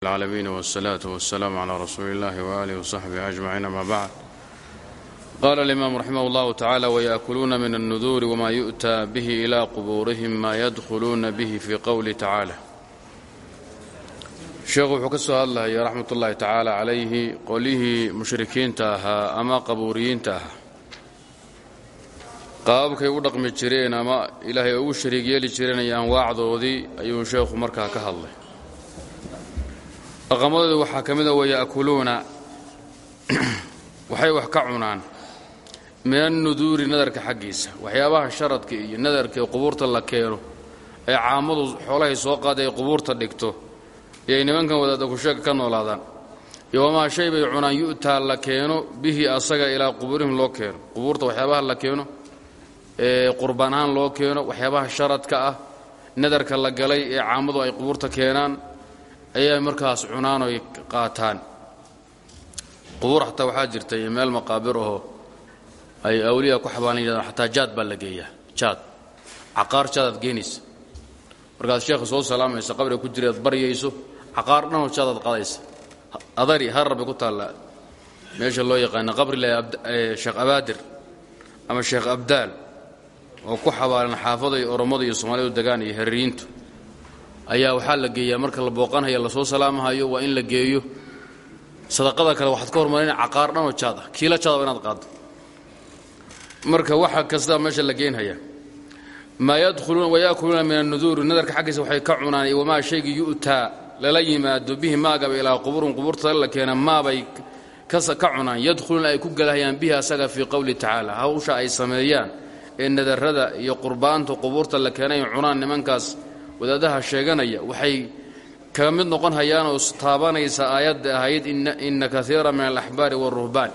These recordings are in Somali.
العالمين والصلاة والسلام على رسول الله وآله وصحبه أجمعين أما بعد قال الإمام رحمه الله تعالى ويأكلون من النذور وما يؤتى به إلى قبورهم ما يدخلون به في قول تعالى sheekhu wuxuu ka soo hadlahaya raxmat ullaahi tacaala calayhi qolihii mushrikiinta ahaa ama qabuuriyiinta ahaa qaababkay u dhaqmi jireen ama ilaahay ugu shariig yeeli jireen iyo anwaacdoodii ayuu sheekhu markaa ka hadlay dhaqamadooda waxaa ka mida waya'kuluuna waxay wax ka cunaan. Min annuduuri nadarka xaggiisa. Waxyaabaha sharadka iyo nadarka ee qubuurta la keeno. Ee caamadu xoolahay soo qaada ay qubuurta dhigto. Iyo ay nimankan wadaadda kusheega ka noolaadaan. Iyo wamaa shay bay cunaan yu'taa la keeno bihi asaga ilaa qubuurihim loo keeno. Qubuurta waxyaabaha la keeno ee qurbaan ahaan loo keeno waxyaabaha sharadka ah nadarka la galay ee caamadu ay qubuurta keenaan ayay markaas cunaan oy qaataan. Qubuur xataa waxaa jirta meel maqaabir ahoo ay awliya ku xabaalan yidhahdaan xataa jaad baa la jaad. Caqaar jaadaad geenaysa markaad sheekha soo salaamaysa qabriga ku jiraad baryayso caqaar dhanoo jaadaad qadaysa adari harrabbay ku taallaa meesha loo yaqaana qabri le sheekh abaadir ama sheekh abdaal oo ku xabaalan xaafaday orommadu iyo soomaalidu degaan iyo herriyiintu ayaa waxaa la geeyaa marka la booqanhaya la soo salaamahayo waa in la geeyo. Sadaqada kale waxaad ka hormarin caqaar dhanoo jaad ah. Kiila jaadaba inaad qaaddo. Marka waxa kastaa meesha la geynhaya maa yadkhuluuna waya'kuluuna min annuduuri nadarka xaggiisa waxay ka cunaan wamaa shaygii yu'taa lala yimaado bihi maagaba ilaa qubuurin qubuurta la keena maabay ka cunaan. Yadkhuluuna ay ku galahayaan bihi asaga fii qowli tacaala. Hawsha ay sameeyaan ee nadarrada iyo qurbaanta qubuurta la keenay cunaan nimankaas wadaadaha sheeganaya waxay kaga mid noqon hayaanoo taabanaysa aayadda ahayd inna kaiira min alaxbaari waaruhbaan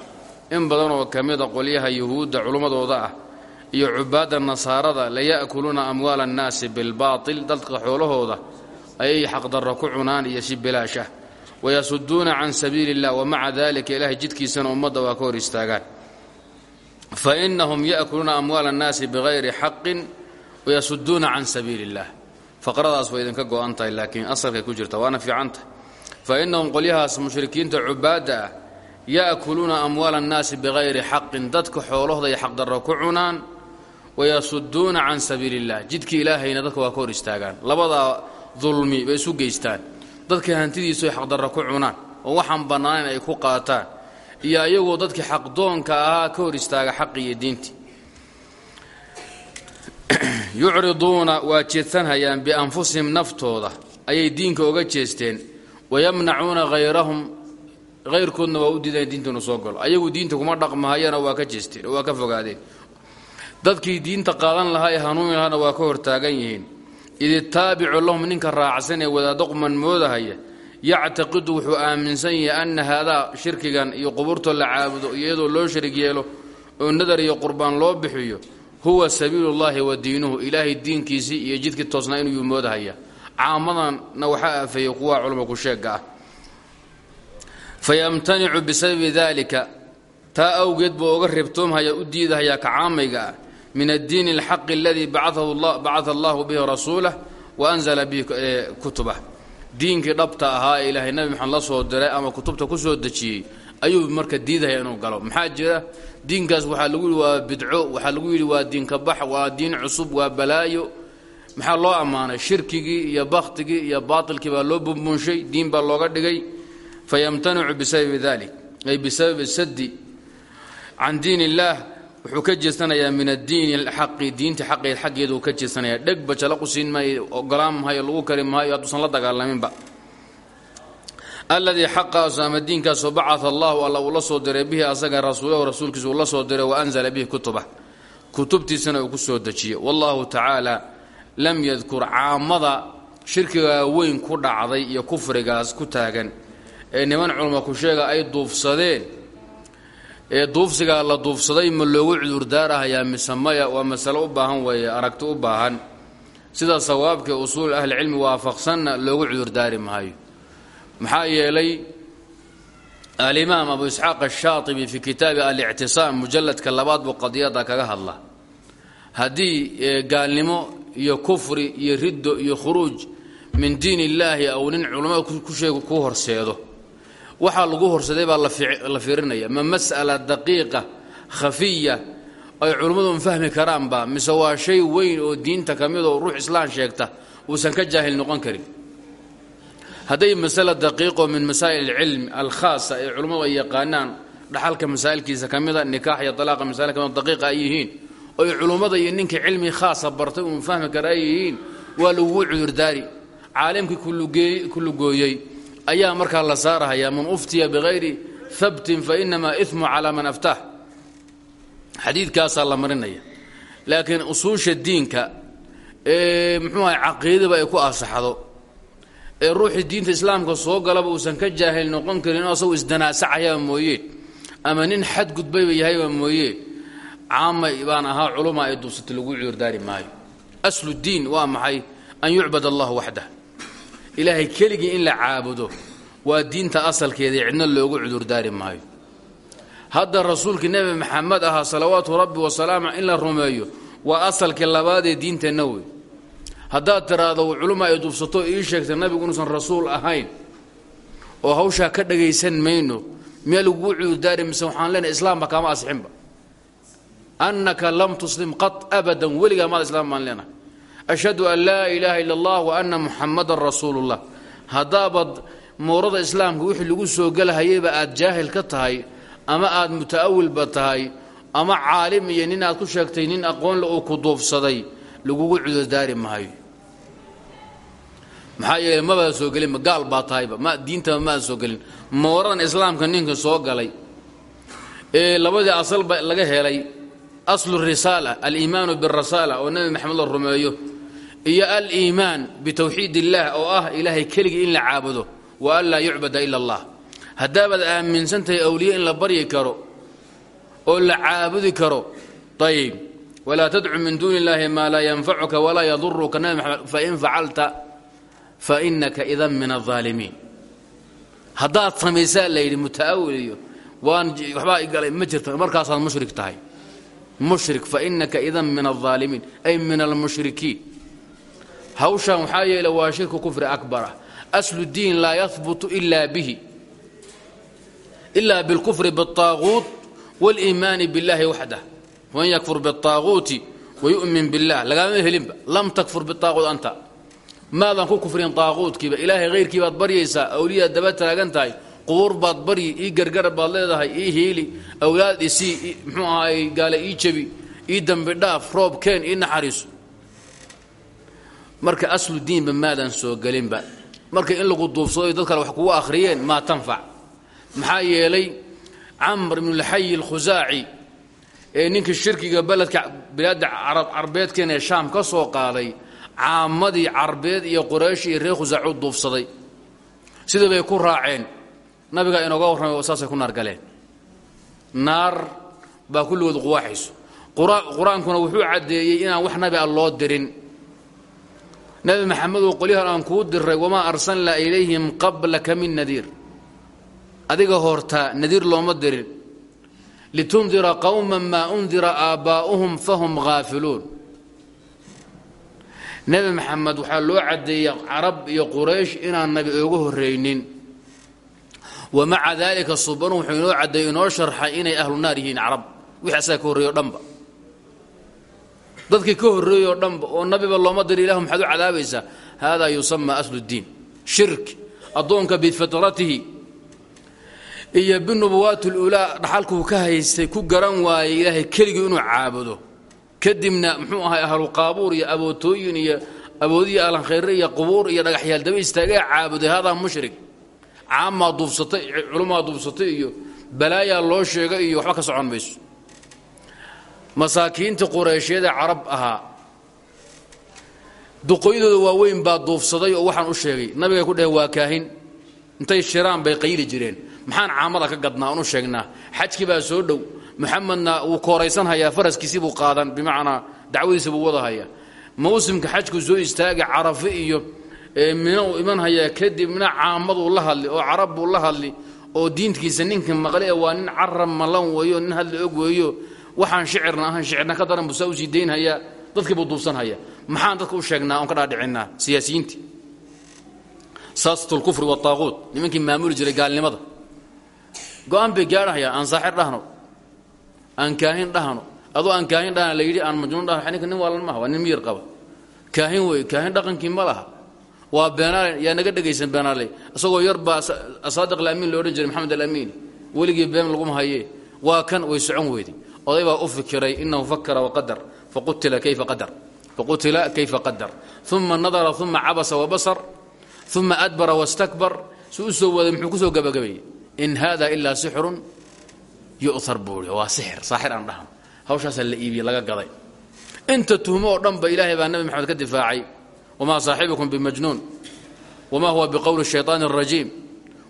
in badan oo ka mida qolyaha yuhuudda culummadooda ah iyo cubaadda nasaarada laya'kuluuna amwaala annaasi bilbaatil. Dadka xoolahooda ayay xaqdarro ku cunaan iyo si bilaash ah wayasuduuna can sabiili illah wamaca dalika ilaahay jidkiisana ummadda waa ka hor istaagaan. Fa innahum ya'kuluuna amwaala annaasi bikayri xaqin wayasuduuna can sabiili illah faqradaas way idinka go'an tahay laakiin asalkay ku jirta waana fiicantahy fa innahum qolyahaas mushrikiinta cubaadda ah ya'kuluuna amwaala annaasi bikayri xaqin dadka xoolahooda ay xaqdarro ku cunaan wayasuduuna can sabiili illah jidkii ilaahayna dadka waa ka hor istaagaan. Labadaa dulmi bay isu geystaan. Dadka hantidiisu xaqdarro ku cunaan. Oo waxaan bannaanayn ay ku qaataan. Iyo ayagoo dadkii xaqdoonka ahaa ka hor istaaga xaqi iyo diintii yucriduuna waa jeedsanhayaan bianfusihim naftooda. Ayay diinka oga jeesteen. Wayamnacuuna hayrahum hayrkoodna waa u diidan diinta inuu soo galo. Ayagu diinta kuma dhaqmahayana waa ka jeesteen waa ka fogaadeen. Dadkii diinta qaadan lahaa ee hanuuni lahaana waa ka hortaagan yihiin. Id itaabicu lahum ninka raacsan ee wadaaddo moodahaya yactaqidu wuxuu aaminsan yahay anna haadaa shirkigan iyo qubuurtoo la caabudo iyadoo loo sharig yeelo oo nadar iyo qurbaan loo bixiyo huwa sabiilullaahi wa diinuhu ilaahay diinkiisii iyo jidkii toosnaa inuu moodahaya. Caamadanna waxaa aafeeyey kuwa culama ku sheega ah. Fayamtanicu bisababi dalika taa awgeed buu oga reebtoomhaya u diidahaya ka caamayga ah min addiini alxaqi aladii bacaa allahu bihi rasuulah wa anzala bihi kutubah. Diinkii dhabta ahaa ee ilaahay nabi maxamed la soo diray ama kutubta ku soo dejiyey ayuu marka diidahaya inuu galo. Maxaa jira diinkaas waxaa lagu yidhi waa bidco waxaa lagu yidhi waa diinka bax waa diin cusub waa balaayo. Maxaa loo ammaanay? Shirkigii iyo bakhtigii iyo baatilkii baa loo bunbunshay diin baa looga dhigay. Fayamtanicu bisababi dalik ay bisababi sadi can diin illaah wuxuu ka jeesanayaa min addiini alxaqi diinta xaqeed xaggeeduu ka jeesanaya dhegba jalaqu siin maayo ogolaan mahayo lagu kari maayo hadduusan la dagaalaminba aladii xaqaasu ama diinkaasoo bacaa allahu alla uu la soo diray bihi asaga rasuulahu rasuulkiisa uu la soo diray wa anzala bihi kutubah. Kutubtiisana uu ku soo dejiyey. Wallahu tacaala lam yadkur caamada shirkigaa weyn ku dhacday iyo kufrigaas ku taagan. Ee niman culama ku sheega ay duufsadeen. Ee duufsigaa la duufsaday ma loogu cudurdaarahayaa mise maya? Waa masalo u baahan weeye aragti u baahan. Sida sawaabka usuul ahlicilmi waafaqsanna loogu cudurdaari maayo maxaa yeelay alimaam abu isxaaq ashaatibi fii kitaabi alictisaam mujalladka labaad buu qadiyada kaga hadla. Haddii gaalnimo iyo kufri iyo riddo iyo khuruuj min diin illaahi aw nin culammada ku sheeg ku horseedo waxaa lagu horsaday baa la fiirinaya. Ma mas'ala daqiiqa khafiya ay culummadu un fahmi karaanba mise waa shay weyn oo diinta ka mid oo ruux islaan sheegta uusan ka jaahil noqon karin hadday masala daqiiqoo min masaa'il alcilmi alkhaasa ee culummadu ay yaqaanaan dhaxalka masaa'ilkiisa ka mida nikaax iyo talaaqa masail ka mida daqiiqa ay yihiin iyo ninkii cilmi khaasa bartay uun fahmi kara ay yihiin waa lagugu cudurdaari. Caalimkii kulugooyey ayaa markaa la saarahayaa man uftiya bikayri habtin fainamaa imu calaa man aftaah xadiidkaasaa la marinaya. Laakiin usuusha diinka ee muxuu ahay caqiidaba ay ku asaxdo ee ruuxii diinta islaamka soo galaba uusan ka jaahil noqon karin inuu asagu isdanaasacayaba mooyee ama nin xadgudbayba yahayba mooyee caamay baan ahaa culuma ay duubsata lagu cudurdaari maayo. Aslu diin waa maxay? An yucbad allah waxdah ilaahay keligii in la caabudo waa diinta asalkeeda cidna loogu cudurdaari maayo. Hadda rasuulkii nebi maxamed ahaa salawaatu rabbi wasalaamu in la rumeeyo waa asalkii labaadee diinteenna wey haddaad tiraahdo culuma ay duubsato ii sheegtay nabigu inuusan rasuul ahayn oo hawshaa ka dhagaysan mayno miyaa laguu cudurdaari mise waxaan leenahay islaamba kaama asixinba. Annaka lam tuslim qad abadan weligaa maad islaam baan leenahay. Ashhadu an laa ilaaha illa allah wa anna muxamadan rasuulullah. Haddaabad moorada islaamka wixii lagu soo gelahayayba aad jaahil ka tahay ama aad muta'awilba tahay ama caalim iyo nin aad ku sheegtay nin aqoonle uu ku duufsaday lagugu cudurdaari maayo maxaa yeele mabaa soo gelinba gaal baa tahayba ma diintaba maad soo gelin. Mooradan islaamka ninka soo galay ee labadii asalba laga helay aslu risaala aliimaanu birasaala oo nebi maxamed la rumeeyo iyo aliimaan bitawxiid illaah oo ah ilaahay keligii in la caabudo wa an laa yucbada ila allah. Haddaabaad aaminsan tahay awliye in la baryi karo oo la caabudi karo ayib walaa tadcu min duuni illaahi maa laa yanfacuka walaa yaduruka nabi maxamed fain facalta fainaka idan min alaalimiin haddaad samaysaa la yidhi mutaawil iyo waan waxbaa igalay ma jirta markaasaad mushrik tahay mushrik fainaka idan min alaalimiin ay min almushrikiin hawshan waxaa yeele waa shirku kufri akbarah aslu diin laa yahbutu ila bihi ila bilkufri biاlطaaguut wاliimaani biاllahi waxdah man yakfur biاlطaaguuti wayu'min billah lagaama helinba lam takfur biاlطaaguut anta maadan ku kufrin طaaquudkiiba ilaahay hayrkii baad baryaysaa awliyaad daba taagan tahay. Qubuur baad baryi ii gargar baad leedahay ii hiili. Awlaad isii mxuu ahaay gaale ii jebi ii dembi dhaaf roob keen ii naxariiso marka aslu diinba maadan soo gelinba. Marka in lagu duubsado dad kale wax kugu akhriyeen maa tanfac. Maxaa yeelay camr ibnu lxayi alkhusaaci ee ninkii shirkiga beledka bilaadda carbeedkeen ee shaam ka soo qaaday caamadii carbeed iyo quraysh iyo reer khusaacu duubsaday sidii bay ku raaceen. Nabigaa inooga warramay saasay ku naar galeen naar baa kulligood quwaaxayso. Qur'aankuna wuxuu caddeeyey inaan wax nabi a loo dirin. Nebi maxamedow qolyahan aan kuu diray wamaa arsalnaa ilayhim qablaka min nadiir. Adiga hortaa nadiir looma dirin. Litundira qowman maa undira aabbaa'uhum fahum haafiluun nebi maxamed waxaa loo caddeeyey carab iyo quraysh inaan nabi ooga horraynin. Wa maca daalika subanu wuxuu inoo caddeeyey inoo sharxay inay ahlu naar yihiin carab. Wixii asaga ka horreeyo o dhanba. Dadkii ka horreeyey dhanba oo nabiba looma diri ilahu maxaad u cadaabaysaa? Haadaa yusama aslu ddiin shirk addoonka bifitratihi iyo binubuwaati lulaa dhaxalkuu ka haystay ku garan waayey ilaahay keligii inuu caabudo kadibna muxuu ahay ahlu qaabuur iyo abootooyin iyo aboodiya ahlankhayre iyo qubuur iyo dhagaxyaal daba istaagee caabuday hadaa mushrik. Caamaa duubsatay culummaa duubsatay iyo balaayaa loo sheegay iyo waxba ka socon mayso. Masaakiintii qureyshyada carab ahaa duqoydooda waaweyn baa duufsaday oo waxaan u sheegay nabigay ku dheheen waa kaahin. Intay shiraan bay qayli jireen. Maxaan caamada ka gadnaa u sheegnaa. Xajkii baa soo dhow muxamedna wuu kooraysan hayaa faraskiisii buu qaadan bimacnaa dacwadiisa buu wadahaya mawsimka xajku soo istaaga carafe iyo mina uu iman hayaa kadibna caamaduu la hadli oo carab buu la hadli oo diinkiisa ninka maqle waa nin carab malan weeyo nin hadli og weeyo waxaan shicirna ahan shicirna ka daran buu saa u sii daynhayaa dadkii buu duubsan hayaa. Maxaan dadka u sheegnaa oon ka dhaadhicinaa siyaasiyiintii. Saasat lkufri waaaquut nimankii maamuli jiray gaalnimada. Go'aan bay gaadhahayaan dhahno aan kaahin dhahno. Adoo aan kaahin dhahna la yidhi aan majnuun dhahno. Ninka nin waalan maha waa nin miyir qaba. Kaahin wey kaahin dhaqankii ma laha. Waa beenaale yaa naga dhegaysan beenaale. Isagoo yar baa asaadiq alamiin lo jiray maxamed alamiin. Weligii been laguma haye. Waa kan way socon weyday oday u fikiray inahu fakara waqadar faqutila kayfa qadar faqutila kayfa qadar. Uma nadara uma cabasa wabasar uma adbara wastakbar su u soo muxuu ku soo gabagabeeyey. In hada ilaa sixrun yu'ar buui waa sixir saaxir aan dhahno hawshaasaa la iibiyey laga gaday inta tuhmo oo dhan ba ilaahay baa nabi maxamed ka difaacay wamaa saaxibukum bimajnuun wma huwa biqowli shayطaan الrajiim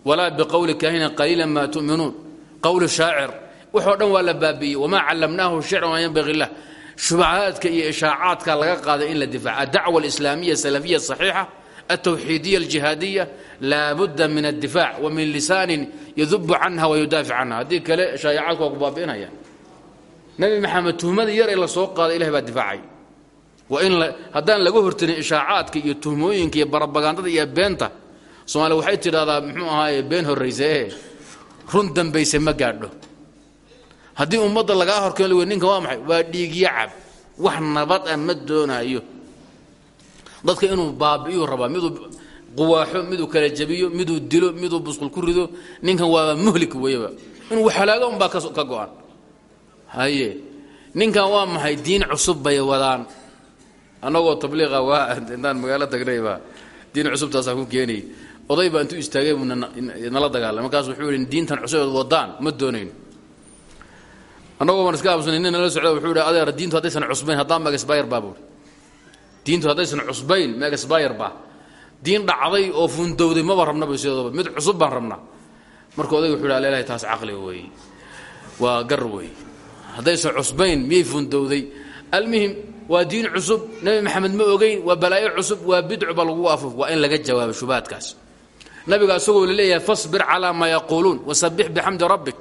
walaa biqowli kaahinin qaliila ma tu'minuun qowli shaacir waxoo dhan waa la baabi'iyey wamaa callamnaahu shicra maa yanbagi lah shubahaadka iyo ishaacaadka laga qaaday in la difaaca adacwa alislaamiya asalafiya asaxiixa altawxiidiya aljihaadiya laabudda min addifac wa min lisaanin yadubu canha wayudaafic canha haddii kale shaayacaadku waa ku baabi'inaya nabi maxamed tuhmada yar ee la soo qaaday ilahay baa difaacay waa in haddaan laga hortarin ishaacaadka iyo tuhmooyinka iyo barabagandada iyo beenta soomaaliya waxay tidhahdaa muxuu ahaaye been horrayse ee run dambayse ma gaadho haddii ummadda lagaa horkeen l ninkan waa maxay waa dhiigyo cab wax nabad ah ma doonaayo dadka inuu baabi'iyuu rabaa miduu quwaaxo miduu kala jabiyo miduu dilo miduu busqul ku rido ninkan waaba muhlik weyaba inuu halaago unbaa ka go-an. Haye ninkan waa maxay diin cusub bay wadaan? Annagoo tabliiqa waa intaan magaalo tagnayba diin cusubtaasaan ku keenay oday baa intuu istaagay buu nala dagaalamay markaas wuxuu yidhi diintan cusubeed wadaan ma doonayn. Annagoo baan iska absanay nin nala socda wuxuu yidhi adeer diintu haddaysan cusbayn haddaan magasbayr baa buuri diintu haddaysan cusbayn magasbayr baa. Diin dhacday oo fundowday maba rabnaba sidooba mid cusub baan rabnaa. Odayga wuxuu yidhi alelahay taas caqli weeye. Waa gar weeye. Cusbayn miyay fundowday almuhim waa diin cusub. Nebi maxamed ma ogeyn. Waa balaayo cusub. Waa bidcu ba lagu afuf waa in laga jawaabo shubaadkaas. Nabiga isagoo la leeyahay fasbir calaa maa yaquuluun wasabix bixamdi rabbik.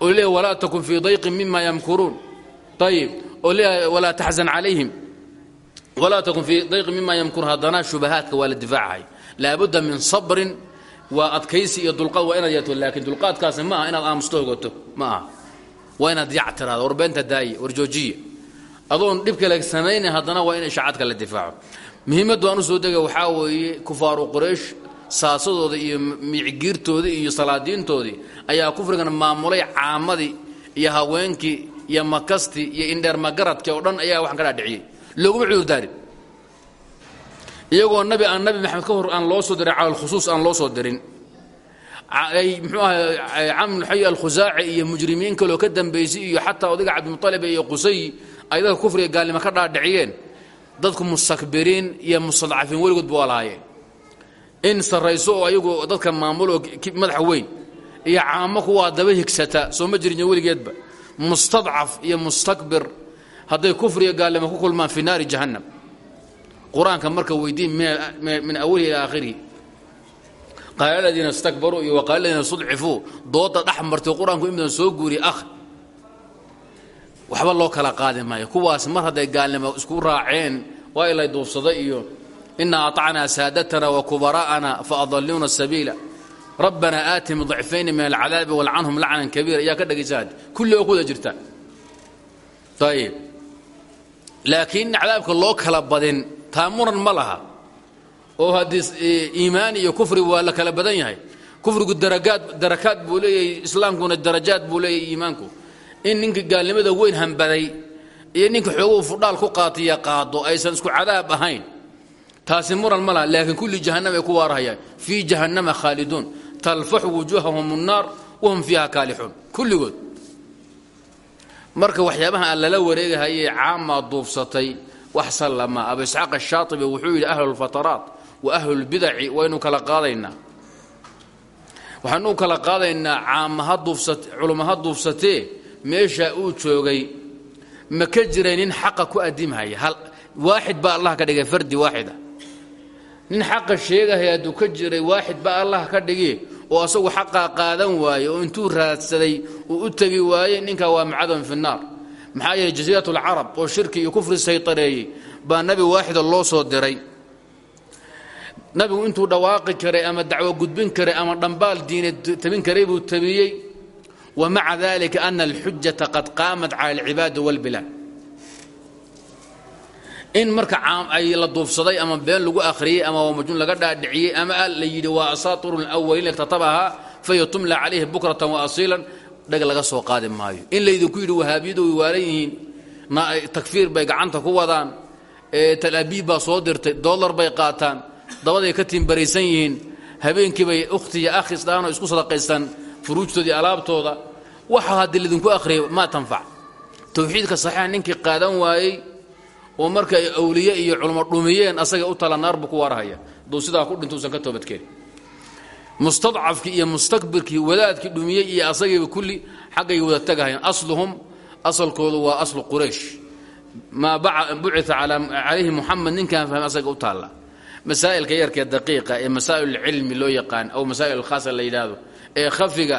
Oo la leeyahay walaa takun fii dayqin mima yamkuruun. Ayib oo walaa takun fii dayqin mima yamkuruun haddana shubahaadka waa la difaacahay laabudda min sabrin waa adkaysi iyo dulqaad waa inaad yeeto laakiin dulqaadkaasi ma aha inaad aamusto hogato ma aha waa inaad yac tiraado war beenta daaye war joojiya adoon dhib kale samayna haddana waa in ishacadka la difaaco muhiimaddu aan u soo dega waxaa weeye kufaaru quraysh saasadooda iyo micigiirtoodii iyo salaadiintoodii ayaa kufrigan maamulay caamadii iyo haweenkii iyo makastii iyo indheer magaradkii oo dhan ayaa waxaan ka dhaadhiciyey looguma cudurdaarin iyagoo nabi aan nabi maxamed ka hor aan loo soo dirin cala alkhusuus aan loo soo dirin. Ay muxuu ahay camr xay alkhusaaci iyo mujrimiin kaloo ka dambaysay iyo xataa odayga cabdimualib iyo qusay ay dadka kufriga gaalnimo ka dhaadhiciyeen. Dadku mustakbiriin iyo mustadcafiin weligood ba waa lahaayeen in sarrayso oo ayagu dadka maamuloo madaxa weyn iyo caamo kuwaa daba higsata soo ma jirin weligeedba. Mustadcaf iyo mustakbir hadday kufriga gaalnimo ku kulmaan fi naari jahannam. Qur'aanka marka weydiin min awalihi ila aakhirihi qaala ladiina istakbaruu iyo waqaala ladiina studcifuu dooda dhex martay qur'aanku soo guuriye akh. Waxba loo kala qaadi maayo. Kuwaas mar hadday gaalnimo isku raaceen waa ilay duufsada iyo inaa aطacnaa saadatana wa kubara'ana faadaluuna sabiila. Rabbanaa aatihim ضicfayni min alcadaabi walcanhum lacnan kabiira. Iyaa ka dhegaysaad kulli oo jirta. Ayib laakiin cadaabka loo kala badin taa muran ma laha. Oo haddii iimaan iyo kufri waa la kala badan yahay. Kufrigu daragaad darakaad buu leeyahay islaamkuna darajaad buu leeyahay iimaanku. In ninka gaalnimada weyn hambaday iyo ninka xooguu fudhaal ku qaatiya qaado aysan isku cadaab ahayn taasi muran ma laha. Laakiin kulli jahannam ay ku waarahayaan. Fii jahannama khaaliduun. Talfaxu wujuuhahum الnaar wahum fiiha kaalixuun. Kulligood marka waxyaabaha aan lala wareegahayay caamaa duubsatay wax sallama abu isxaaq ashaatibi wuxuu yidhi ahlu lfataraat wa ahlu lbidaci waynu kala qaadaynaa. Waxaanu kala qaadaynaa caama ha duufsat culummo ha duufsatee meesha uu joogay ma ka jiray nin xaqa ku adimhaya hal waaxid baa allah ka dhigay fardi waaxida. Nin xaqa sheegahaya hadduu ka jiray waaxid baa allah ka dhigi oo asagu xaqaa qaadan waaye oo intuu raadsaday uu u tegi waaye ninkaa waa macadon fi naar maxaa yeeley jasiirat alcarab oo shirki iyo kufri saytareeyey baa nebi waaxida loo soo diray. Nabigu intuu dhawaaqi karay ama dacwo gudbin karay ama dhambaal diineed tabin karay buu tabiyey wa maca dalika ana alxujata qad qaamat cala alcibaadi walbilaad in marka ay la duufsaday ama been lagu akhriyey ama waa majnuun laga dhaadhiciyey ama la yidhi waa asaatiru lawaliin iktatabahaa fahiya tumla calayhi bukratan wa asiilan dhag laga soo qaadi maayo. In laydinku yidhi wahaabiyadu way waalan yihiin takfiir bay gacanta ku wadaan talabiib baa soo dirtay dollar bay qaataan dabaday ka tiimbaraysan yihiin habeenkii bay ukhti iyo akhis dhaanoo isku sadaqaystaan furuujtoodii alaabtooda waxa haddii laydinku akhriyay maa tanfac. Towxiidka saxiixa ninkii qaadan waayey oo marka ay iyo culmo dhumiyeen asaga u tala naar buu ku waarhaya duu sidaa ku dhinta usan ka toobadkeeni. Mustadcafkii iyo mustakbirkii wadaadkii dhumiyey iyo asagiiba kulli xaggay wada tagahayan. Asluhum asalkoodu waa aslu quraysh. Maa bucia calayhi muxamed ninkaan fahmay asaga u taalla. Masaa'ilka yarkee daqiiqa ee masaa'ilulcilmi loo yaqaan aw masaa'il khaasa la ee khafiga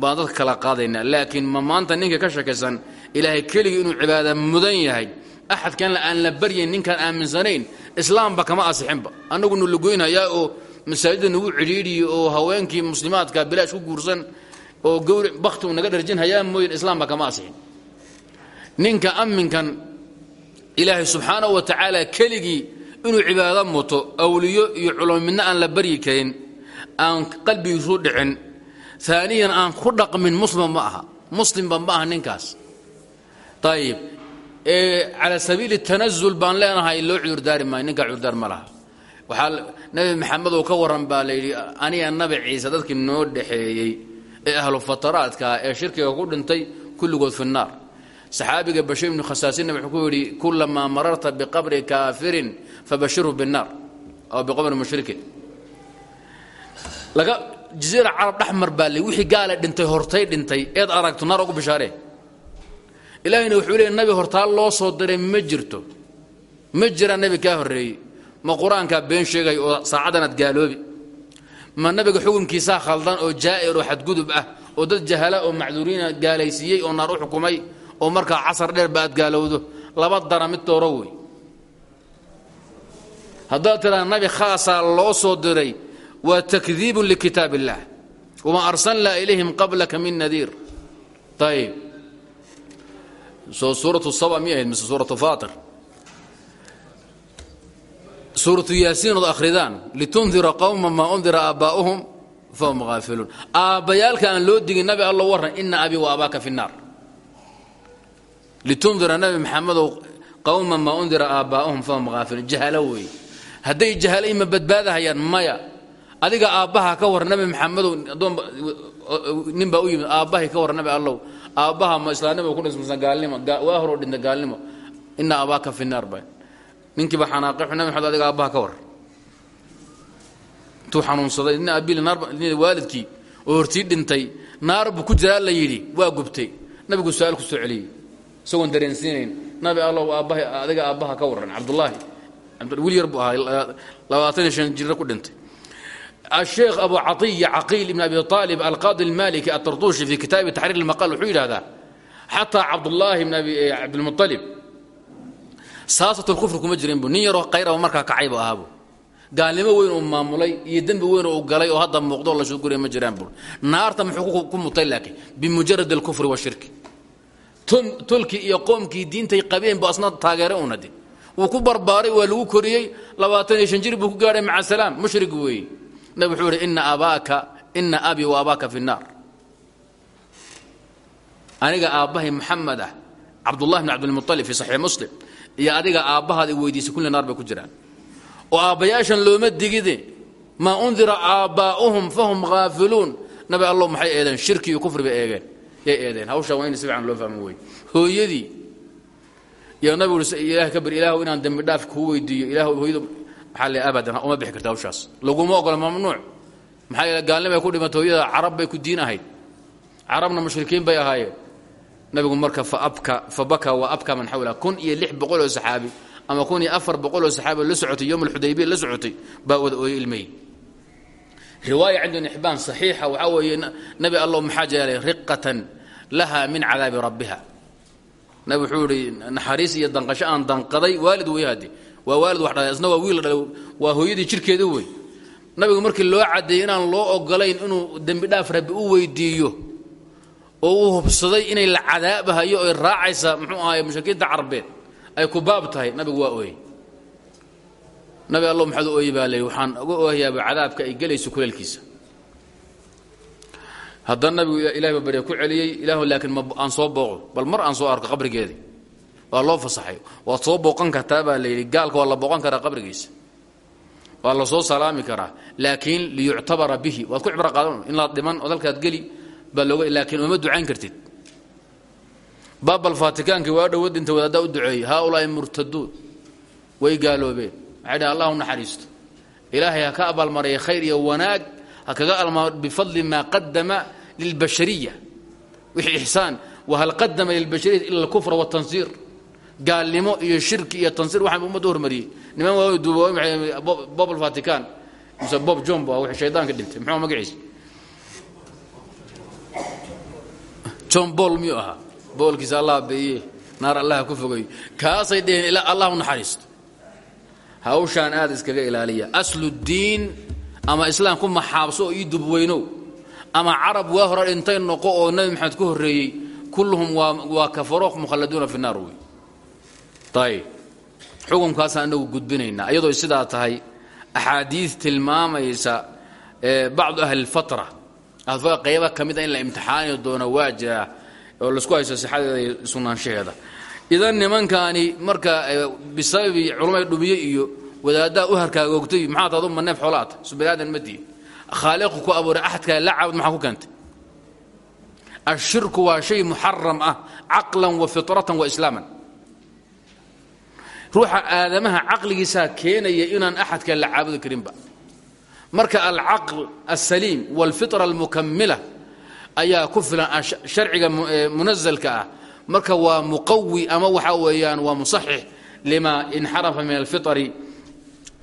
ah kala qaadaynaa laakiin ma maanta ninka ka shakaysan ilaahay keligii inuu cibaada mudan yahay axadkan aan la baryayn ninkaan aaminsanayn islaamba kama asixinba. Annagu nu lagoynhayaa oo masaajidda nagu cidhiidhiyo oo haweenkii muslimaadka bilaash ku guursan oo gawri bakti naga dharjinhayaa mooyin islaamba kama asixin. Ninka amminkan ilaahay subxaanahu wa tacaala keligii inuu cibaado muto awliyo iyo culamo aan la baryi karin aan qalbigiisu dhicin aaniyan aan ku dhaqmin muslima ma aha. Muslimba ma aha ninkaas. Ayib cala sabiili tanazul baan leenahay loo cudurdaari maayo ninkaa cudurdaar ma laha. Nabi maxamed oo ka warran baa aniga nabi ciise dadkii noo dhaxeeyey ee ahlu fataraadkaa ee shirkiga ku dhintay kulligood fi naar. Saxaabiga bashiir ibnu khasaasinna wuxuu ku yidhi kulamaa mararta biqabri kaafirin fabashirhu binnaar aw biqabri mushrikin. Laga jasiira carab dhexmar baa wixii gaala dhintay hortay dhintay eed aragto naar ugu bishaaree ilaahayna wuxuu leey nabi hortaa loo soo diray ma jirto. Ma jiraan nabi kaa horreeyey. Ma qur'aankaa been sheegay oo saacadanaad gaaloobi. Ma nabiga xukunkiisaa khaldan oo jaa'ir oo xadgudub ah oo dad jahala oo macduuriina gaalaysiiyey oo naar u xukumay oo markaa casar dheer ba aad gaalowdo. Laba dara mid dooro wey. Haddaad tiraa nabi khaasaa loo soo diray waa takdiibun likitaab illaah wamaa arsalnaa ilayhim qablaka min nadiir. Ayib soo suuratu saba mi ahayd mise suuratu faatir suuratu yaasiin ood akhridaan litundira qowma maa undira aabbaa'uhum fahum haafiluun aabbayaalka aan loo digin nabi allo warran ina abii wa abaaka fi nnaar. Litundira nabi maxamedow qowma maa undira aabbaa'uhum fahum haafiluun jahalo weeye hadday jahalo ima badbaadahayaan maya. Adiga aabbaha ka war nabi maxamedow u yimid aabbahay ka war nabi aabbaha ma islaamnimo ku dhismasa gaalnimo? Waa horoo dhinta gaalnimo. Ina abaaka fi naar ba ninkiiba nabi maxamed adiga aabbaha ka war. Intuu xanuunsaday. Nin abil naar waalidkii oo hortii dhintay naar buu ku jiraa la yidhi waa gubtay. Nabigu su'aal ku soo celiyey. Isagoon dareensiinayn. Nabi allow aabbahay adiga aabbaha ka warran cabdullaahi. Wiil yar buu ahaa labaatan iyo ku dhintay الشheekh abu caطiya caqiil ibn abi طaalib alqaadi اlmaliki atartushi fi kitaabi taxriir اlmaqal wuxuu yidhahdaa xataa cabdullaahi bn cabdilmuطalib saasat اlkufri kuma jirin bu nin yaroo qayraba markaa kacay bu ahaabu gaalnimo weyn uu maamulay iyo dembi weyn uu galay oo hadda muuqdo la shuguriya ma jiraan bu naarta muxuu ku mutay laakiin bimujarad اlkufri washirki tolkii iyo qoomkii diintay qabeen bu asna taageeray unadi wuu ku barbaaray waa lagu koriyey labaatan iyo shan jir buu ku gaadhay maca salaam mushrig weeye nabig wuxuu ihi ina abaaka ina abii wa abaaka fi nnaar. Aniga aabbahay muxamed ah cabdullahi bn cabdilmualib fi saxiix muslim iyo adiga aabbahaad i weydiisay kulli naar bay ku jiraan. Oo aabbayaashan looma digide maa undira aabbaa'uhum fahum haafiluun nabi allow maxay eedeen? Shirki iyo kufri bay eegeen. Yay eedeen. Hawshaa waa in si fiican loo fahmo wey. Hooyadii iyo nabigu ilaah ka bar ilaahu inaan dembi dhaaf kuu weydiiyo ilah hooyadu maxaa le abadan uma bixi karta hawshaas. Laguma ogola mamnuuc. Maxaa yeele gaalnimay ku dhimatay hooyada carab bay ku diin ahayd. Carabna mushrikiin bay ahaayeen. Nabigu marka faabka fabaka wa abka man xawla kun iyo lix boqol oo saxaabi ama kun iyo afar boqol oo saxaabi la socotay yowm alxudaybiya la socotay baa wada ooyey ilmahey riwaaya cinda ibn xibaan saxiixa waxaa weeye nabi allah maxaa jeelay riqatan laha min cadaabi rabbiha. Nabi wuxuu yihi naxariis iyo danqasho aan danqaday waalid wey hadde waa waalid wax dhalay isna waa wiil dhalay. Waa hooyadii jirkeeda wey. Nabigu markii loo caddeeyey inaan loo ogolayn inuu dembi dhaaf rabbi u weydiiyo oo uu hubsaday inay la cadaabahayo oy raacaysa muxuu ahaay mushrikiinta carbeed ay ku baab tahay nabigu waa ooyey. Nabi allo maxaad u ooyi baa leeyi waxaan uga oohayaaba cadaabka ay gelayso kuleelkiisa haddana nabigu ilahay baa barya ku celiyey ilaahu laakiin aan soo booqo bal mar aan soo arko qabrigeedii waa loo fasaxay. Waad soo booqan kartaa baa la yidhi. Gaalka waa la booqan karaa qabrigiisa. Waa la soo salaami karaa. Laakiin liyuctabara bihi. Waad ku cibro qaadan inaad dhiman oo dalkaad geli baa looga laakiin uma ducayn kartid. Baabal faatikaanki waa dhowad inta wadaaddaa u duceeyey. Haaulaai murtaduun. Way gaaloobeen. Waxay allah naxariisto ilaahay ha ka abaalmaraya khayr iyo wanaag. Ha kaga almaar bifadli maa qadama lilbashariya. Wixii ixsaan. Wahal qadama lilbashariya ila alkufra watansiir gaalnimo iyo shirki iyo tansiir waxaan ummadda hormariyey niman waa duuba bob alvatican mise bob john ba w shaydaanka dhintay. Muxuu magaciisa? John bol miyuu ahaa? Boolkiisa allah beeye naar allah ku fogay. Kaasay dheheen ilaa allah u naxariisto. Hawshaan aad iskaga ilaaliya. Aslu diin ama islaam ku maxaabso oo ii dubweynow. Ama carab waa hore dhintay noqo oo nabi maxamed ku horreeyey. Kulluhum waa waa kafaro mukhalladuuna fi naar wey ayb xukunkaasaan inagu gudbinaynaa iyadoo sidaa tahay axaadiid tilmaamaysa bacdu ahli lfatra qayba ka mida in la imtixaani doono waa jira oo la isku haysto sixadeeda iyo sugnaanshaheeda idan nimankaani marka bisababi culumay dhumiye iyo wadaaddaa u harkaagoogtay maxaa taad uma neef xoolaata su baniaadan ma diin. Khaaliqu ku abuuray axadkaa la maxaa ku keentay? Ashirku waa shay muxaram ah caqlan wa fitratan wa islaaman ruuxa aadamaha caqligiisaa keenaya inaan axadka la caabudi karinba. Marka alcaql asaliim wاlfitra almukamila ayaa ku filan sharciga munazalka ah. marka waa muqawi ama waxaa weeyaan waa musaxix lima inxarafa min alfitri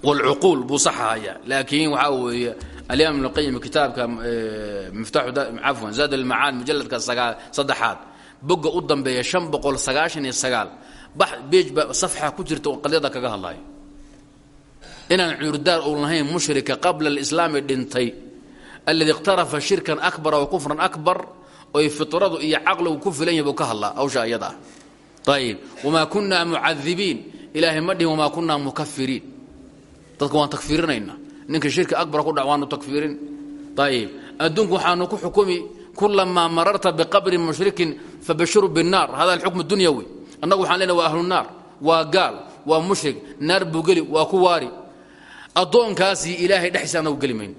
wاlcuquul buu saxahaya laakiin waxaa weeye alimaam ibn qayim kitaabka afwan zaad almacaan mujaladka saddexaad boga u dambeeya an boqol sagaashan iyo beejba safxa ku jirta oo qadyada kaga hadlayo inaan cudurdaar uu lahayn mushrika qabla alislaami dhintay aladi iqtarafa shirkan akbara wa kufran akbar oy fitradu iyo caqligu ku filan buu ka hadlaa hawsha iyada ah ayib wamaa kunaa mucadibiin ilaahay ma dhihin wamaa kunaa waan takfiirinaynaa ninka shirka akbara ku dhac waanu takfiirin. Ayib adduunku waxaanu ku xukumi kulamaa mararta biqabrin mushrikin fabashiruu binnaar. Hada alxukm dunyawi annagu waxaan leenahay waa ahlu naar waa gaal waa mushrik naar buu geli waa ku waari. Addoonkaasi ilaahay dhexdiisa annagu geli mayno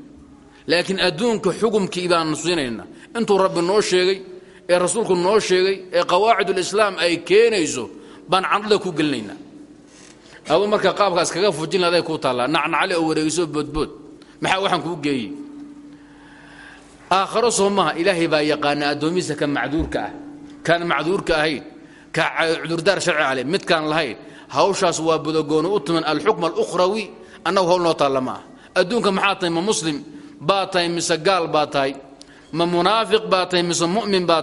laakiin adduunka xukumkii baanu siinayna intuu rabbi noo sheegay ee rasuulku noo sheegay ee qawaacidulislaam ay keenayso baan candhada ku gelinaynaa. Adu marka qaabkaas kaga fujin laday kuu taallaa. Nacnacle oo wareegiso boodbood. Maxaa waxaan kuu geeyey? Aakharo soo maha ilaahay baa yaqaana addoomihiisa ka macduurka ah. Kaan macduurka ahayn ka cudurdaar sharci ale midkaan lahayn hawshaas waa budagooni u timan alxukm alukhrawi annagu hawl noo taalla ma ah adduunka maxaa tahay ma muslim baa tahay mise ma munaafiq baa tahay mu'min baa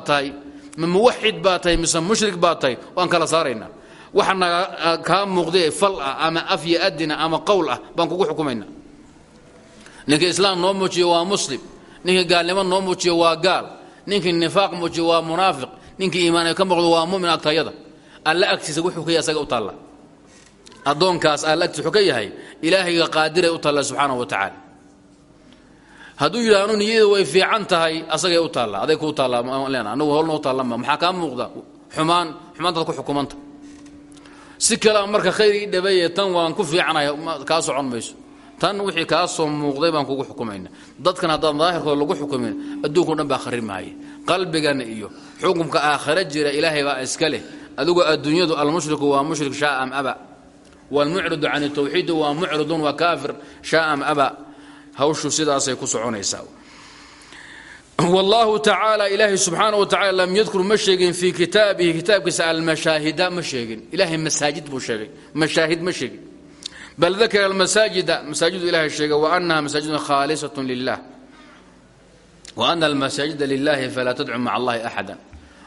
ma muwaxid baa tahay mushrik baa waan kala saaraynaa waxa naga kaa fal ah ama afya adina ama qowl ah baan kugu xukumaynaa ninka islaam noo muujiyo waa muslim ninka gaalnimo noo muujiyo waa gaal ninkii nifaaq muujiyo waa munaafiq ninkii iimaan ay ka muuqdo waa mumin agtayada alla agtiisa wuxuu ka yahay u taalla. Addoonkaas alla agtiisa wuxuu ka yahay ilaahayga qaadiray u taalla subxaanahu wa tacaala. Hadduu yidhaha niyada way fiican tahay asagay u taalla. Aday kuu taalla len anagu howl noo taallama maxaa kaa muuqda? Xumaan xumaantaad ku xukumanta. Si kalea marka khayr ii tan waan ku fiicanahay kaa socon mayso. Tan wixii kaa soo muuqday baan kugu xukumayna dadkan haddaan daahirkooda lagu xukumin adduunko dhan baa khari qalbigana iyo xukumka aakhare jira ilaahay baa iska leh. Adigu adduunyadu almushriku waa mushrik shaa am aba. Waalmucridu can tawxiidi waa mucridun waa kaafir shaa am aba. Hawshu sidaasay ku soconaysaa. Wallaahu tacaala ilaahay subxaana wa tacala lam yadkur ma sheegin fii kitaabihi kitaabkiisa almashaahida ma sheegin. Ilaahay masaajid buu sheegay. Mashaahid ma sheegin. Bal dakara almasaajida masaajidu ilahay sheegay wa anaha masaajidun khaalisat lilah ana almasaajida lilahi falaa tadcu maca allahi axada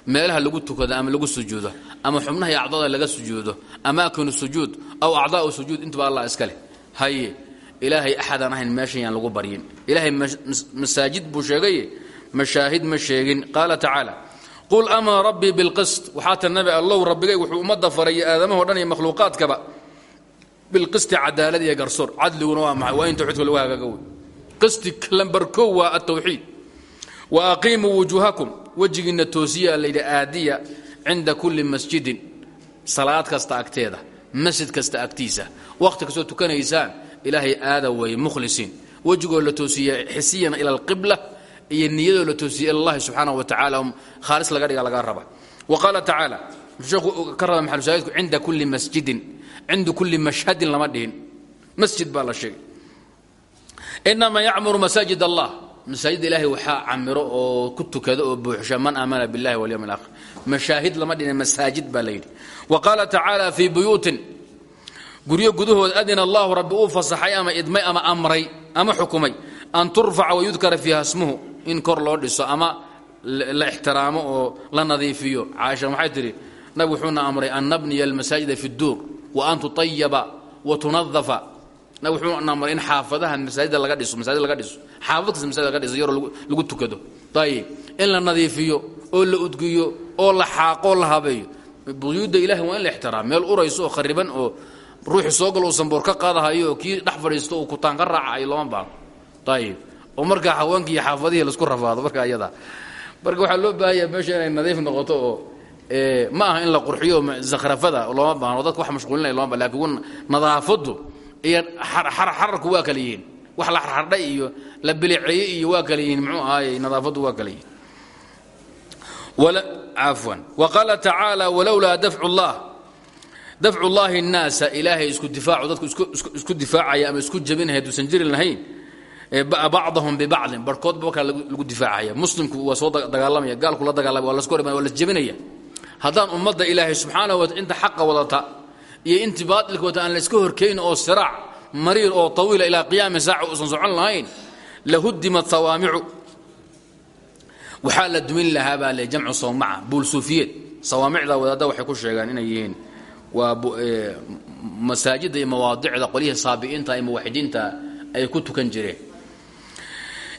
meelaha lagu tukado ama lagu sujuudo ama xubnaha iyo acdada laga sujuudo amaakinu sujuud aw acdaau sujuud intaba allah iska leh. Haye ilaahay axadaan meeshan lagu baryin. Ilaahay masaajid buu sheegaye mashaahid ma sheegin. Qaala tacaala qul amara rabbii bilqist. Waxaa ta nabi allow rabbigay wuxuu ummadda faray aadamahao dhan iyo makhluuqaadkaba bilqisti cadaalad iyo garsoor. Cadliguna waa maxay waa in tawxiidka lagu hagaaga wey qisti lambar kow waa atawxiid wa aqiimuu wujuuhakum wejigiinna toosiya layidhi aadiya cinda kulli masjidin salaad kasta agteeda masjid kasta agtiisa wakhti kastoo tukanaysaan ilaahay aada weeye mukhlisiin wejigoo la toosiya xisiyan ila alqibla iyo niyadoo la toosiya ila allahi wa tacala khaalis laga dhiga laga raba. Wa qaala tacaala sheekhu ka raba maxalushaahidku cinda kulli masjidin cinda kulli mashhadin lama dhihin. Masjid baa la sheegay. Inamaa yacmuru allah masaajid ilaahay waxaa camiro oo ku tukada oo buuxsha man aamana biاllahi walyawm اlaakhir mashaahid lama dhina masaajid baa la yidhi wa qaala tacaala fii buyuutin guryo gudahood adina allahu rabbi uu fasaxay ama idmay ama amray ama xukumay an turfaca wayudkara fiiha smuhu in kor loo dhiso ama la ixtiraamo oo la nadiifiyo caaisha maxay tidhi nabig wuxuuna amray an nabniya almasaajida fi اdduur wa an tutayaba wa tunadafa nabig wuxuuna amray in xaafadaha masaajida laga dhiso masaajid laga dhiso. Xaafad kasta masaajid laga dhiso yaroo lagu tukado. Ayib in la nadiifiyo oo la udgiyo oo la xaaqoo la habeeyo. Buyuudda ilahi waa in la ixtiraam. Meel urayso oo khariban oo ruuxi soo galo uu samboor ka qaadahayo oo kii dhex fadhiisto uu kutaan ka raacayo looma baano ayib oo markaa haweenkii iyo xaafadihii la isku rafaado marka ayada. Marka waxaa loo baahanya meesha inay nadiif noqoto oo ma aha in la qurxiyo zakhrafada looma baahno dadka wax mashquulinaya loma ba laakiin nadaafadu xararku waa kala yihiin. Wax la xardhay iyo la biliceeyey iyo waa kala yihiin. Mxuu ahaay nadaafadu waa kala yihiin. Cafwan wa qaala tacaala walowlaa dafcu llah dafcu llahi الnaasa ilaahay isku difaacu dadku isku difaacaya ama isku jabinaya haduusan jiri lahayn bacdahum bibacdin. Barhkood barkaa lagu difaacaya. Muslimku waa soo dagaalamaya. Gaalku la dagaalamaya waa lasku waa lasjabinaya haddaan ummadda ilaahay subxaanahu wa inta xaqa wadata iyo inti baatilka wata aan la iska horkayn oo siraac mariir oo tawiila ilaa qiyaami saaca uusan socon lahayn lahudimat sawaamicu waxaa la dumin lahaa baa le jamcu sawmaca buulsuufiyeed sawaamicda wadaadda waxay ku sheegaan inay yihiin waa masaajidda iyo mawaadicda qolyihii saabi'iinta iyo muwaxidiinta ay ku tukan jireen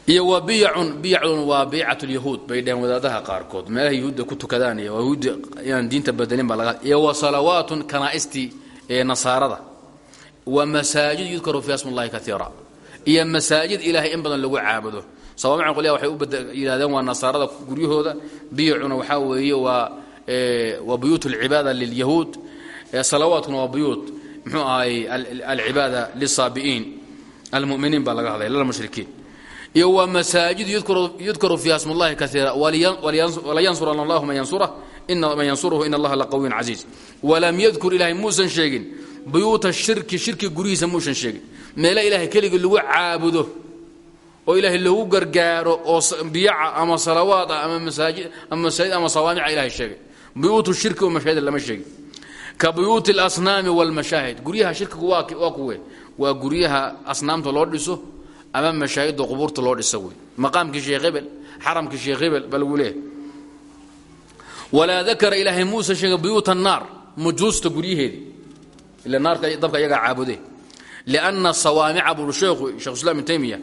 iyo wa biyacun biyacun waa biicat lyahuud bay dhaheen wadaadaha qaarkood. Meelaha yahuudda ku tukadaan iyo yahuudda inaan diinta bedelin baa iyo wa salawaatun kanaaistii ee nasaarada. Wa masaajid yudkaru fiiha sm ullahi kaiira iyo masaajid ilaahay in badan lagu caabudo. Sawaamican qolyaha waxay u yidhahdeen waa nasaarada guryahooda. Biyacuna waxaa weeye waa waa buyuut alcibaada lilyahuud salawaatkuna waa buyuut. Muxuu ahay alcibaada lisaabi'iin. Almuminiin baa laga hadlaya lilmushrikiin iyo waa masaajid yudkaru fiiha sm ullahi kaiira walayansuran allahu man yansuruhu in allaha laqawiyun casiiz walam yadkur ilahay muusan sheegin. Buyuuta shirki shirki guryihiisa muusan sheegin. Meela ilaahay keligii lagu caabudo oo ilaahay loogu gargaaro oo biyaca ama salawaad ah ama masaajid ama masaajid ama sawaamica ilahay sheegay. Buyuutu shirki oo mashaahid lama sheegin. Ka buyuuti alasnaami walmashaahid. Guryaha shirkigu waa kuwe? Waa guryaha asnaamta loo dhiso ama mashaahidda qubuurta loo dhisa wey. Maqaamkii sheekh hebel xaramkii sheekh hebel baa lagu leeyahay. Walaa dakara ilaahay muusa sheegay buyuuta annaar mujuusta guryaheedii ila naarka dabka iyagaa caabude lianna sawaamica buu sheekhu shekhu islam ibn taymiya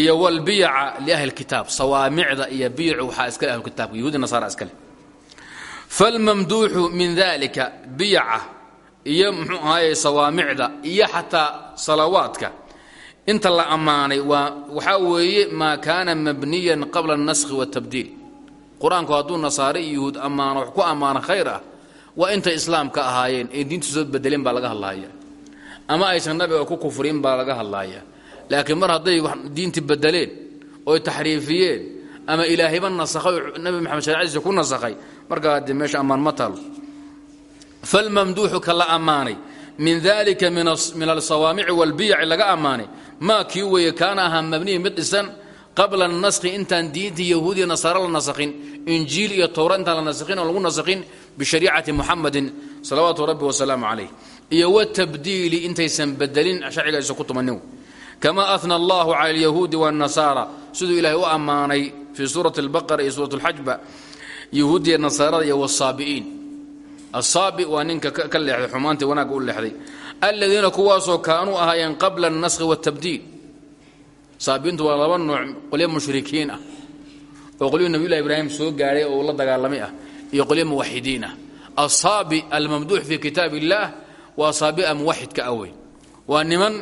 iyo walbiyaca liahli kitaab. Sawaamicda iyo biyacu waxaa iskale ahlu kitaabka yahuudi nasaara iskale falmamduuxu min dalika biyaca iyo muxuu ahaye sawaamicda iyo xataa salawaadka inta la ammaanay waa waxaa weeye maa kaana mabniyan qabla اnaskhi waاtabdiil qur'aanku hadduu nasaare iyo yahuud ammaano ku ammaano khayr ah waa intay islaamka ahaayeen ee diintu soo bedeleen baa laga hadlaaya. Ama aysan nabiga ku kufrin baa laga hadlaaya. Laakiin mar hadday diinti bedeleen oy taxriifiyeen ama ilaahayba nasakhay oo nabi maxamed sharcadiisa ku nasakhay markaa dee meesha ammaan ma taalo. Falmamduuxu ka ammaanay min dalika min alsawaamici walbiyaci laga ammaanay maa kii weeye kaana ahaa mabniya mid dhisan qabla naskhi intaan diintii yahuudiya nasaare la nasakhin injiil iyo towra intaan la nasakhin oo lagu nasakhin bishariicati muxamadin salawaatu rabbi wasalaamu calayh. Iyo watabdiili intaysan bedelin sharcigaisa ku tumanin. Kama ahna allahu cala alyahuudi waannasaara siduu ilaahay u ammaanay fii suurati albaqara iyo suurat alxajba yahuudiya nasaarada iyo wasaabi'iin asaabi waa ninka ka leexday xumaantii wanaagga u leexday aladiina kuwaasoo kaanuu ahaayeen qabla اnaskhi wاtabdiil saabiintu waa laba nooc qolyo mushrikiin ah oo qolyo nabiyullahi ibraahim soo gaadhay oo uu la dagaalamay ah iyo qolyo muwaxidiin ah asaabi almamduux fi kitaab اllah waa saabia muwaxidka ah wey waa niman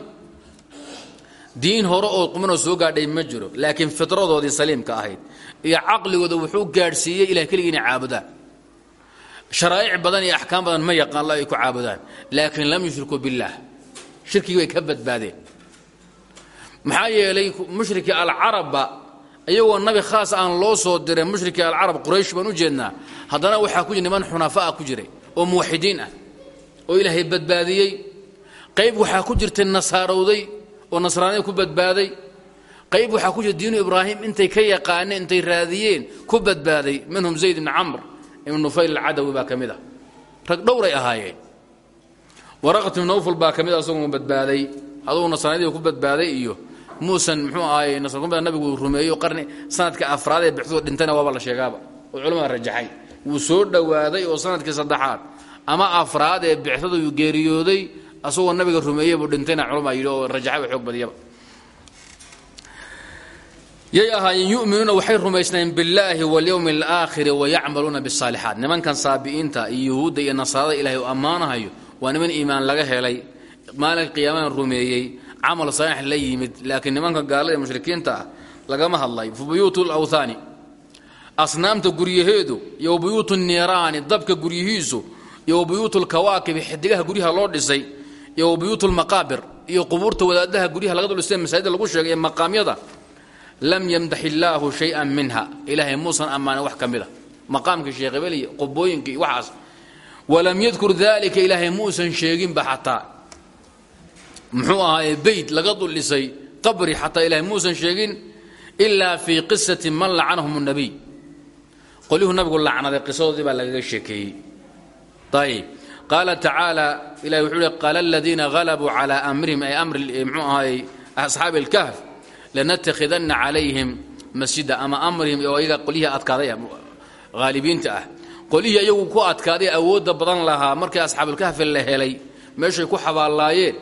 diin hore oo qumanoo soo gaadhay ma jiro laakiin fitradoodii saliimka ahayd iyo caqligooda wuxuu gaadhsiiyey ilah keligii inay caabudaan sharaa'ic badan iyo axkaam badan ma yaqaan la ay ku caabudaan. Laakiin lam yushrikuu biاllaah shirkigii bay ka badbaadeen. Maxaa yeelay mushrikii alcarabba iyagoo nabi khaas aan loo soo diray mushrikii alcarab quraysh baan u jeednaa haddana waxaa ku jira niman xunafaa ku jiray oo muwaxidiin ah oo ilaahay badbaadiyey. Qayb waxaa ku jirtay nasaarowday oo nasraanida ku badbaaday. Qayb waxaa ku jira diinu ibraahim intay ka yaqaaneen intay raadiyeen ku badbaaday. Minhum zayd ibni camr ibn nufayl alcadawi baa ka mid ah. Rag dhowray ahaayeen waraqat ibn nawfal baa ka mid a isagoo badbaaday. Adugu nasraanidii ku badbaaday iyo muusan muxuu ahaayey nasrkumada nabigu rumeeyo qarni sanadka afraad ee bixduu dhintayna waaba la sheegaaba. Oo culamada rajaxay. Wuu soo dhowaaday oo sannadkii saddexaad. Ama afraad ee bixdadu geeriyooday asagoo nabiga rumeeyey buu dhintayna culama yidhi rajaxay oo badiyaba yay ahaayeen yuminuuna waxay rumaysnaayeen billaahi walyowmi alaakhiri wayacmaluuna bisaalixaat nimankan saabi'iinta iyo yuhuudda iyo nasaarada ilahay u ammaanahayo waa niman iimaan laga helay maalinka qiyaamana rumeeyey camal saalix la yimid laakiin nimanka gaalada ee mushrikiinta ah lagama hadlay. Fa buyuutu lawthaani asnaamta guryaheedu iyo wabuyuutu niiraani dabka guryihiisu iyo wabuyuutu lkawaakibi xidigaha guryaha loo dhisay iyo wabuyuutu lmaqaabir iyo qubuurta wadaadaha guryaha laga dul dhistay masaajida lagu sheegay ee lam yamdax illaahu shay-an minha. Ilaahay muusan ammaanin wax ka mid a maqaamkii sheekh hebel iyo qubooyinka iyo walam yadkur dalika ilaahay muusan sheeginba xataa. Muxuu ahaaye beyt laga dul dhisay qabri xataa ilahay muusan sheegin ilaa fii qisati man lacanahum nabiy qolyuhu nabigu lacnaday qisadoodii baa lagaga sheekeeyey. Ayb qaala tacaala ilahi wuxuu hi qaala aladiina halabuu calaa amrihim ay amri mxuu ahaay asxaabi alkahf lanattakhidanna calayhim masjida ama amrihim oo iyaga qolyihii adkaaday haalibiinta ah qolyihii iyagu ku adkaaday awoodda badan lahaa markii asxaabulkahfi la helay meeshay ku xabaalaayeen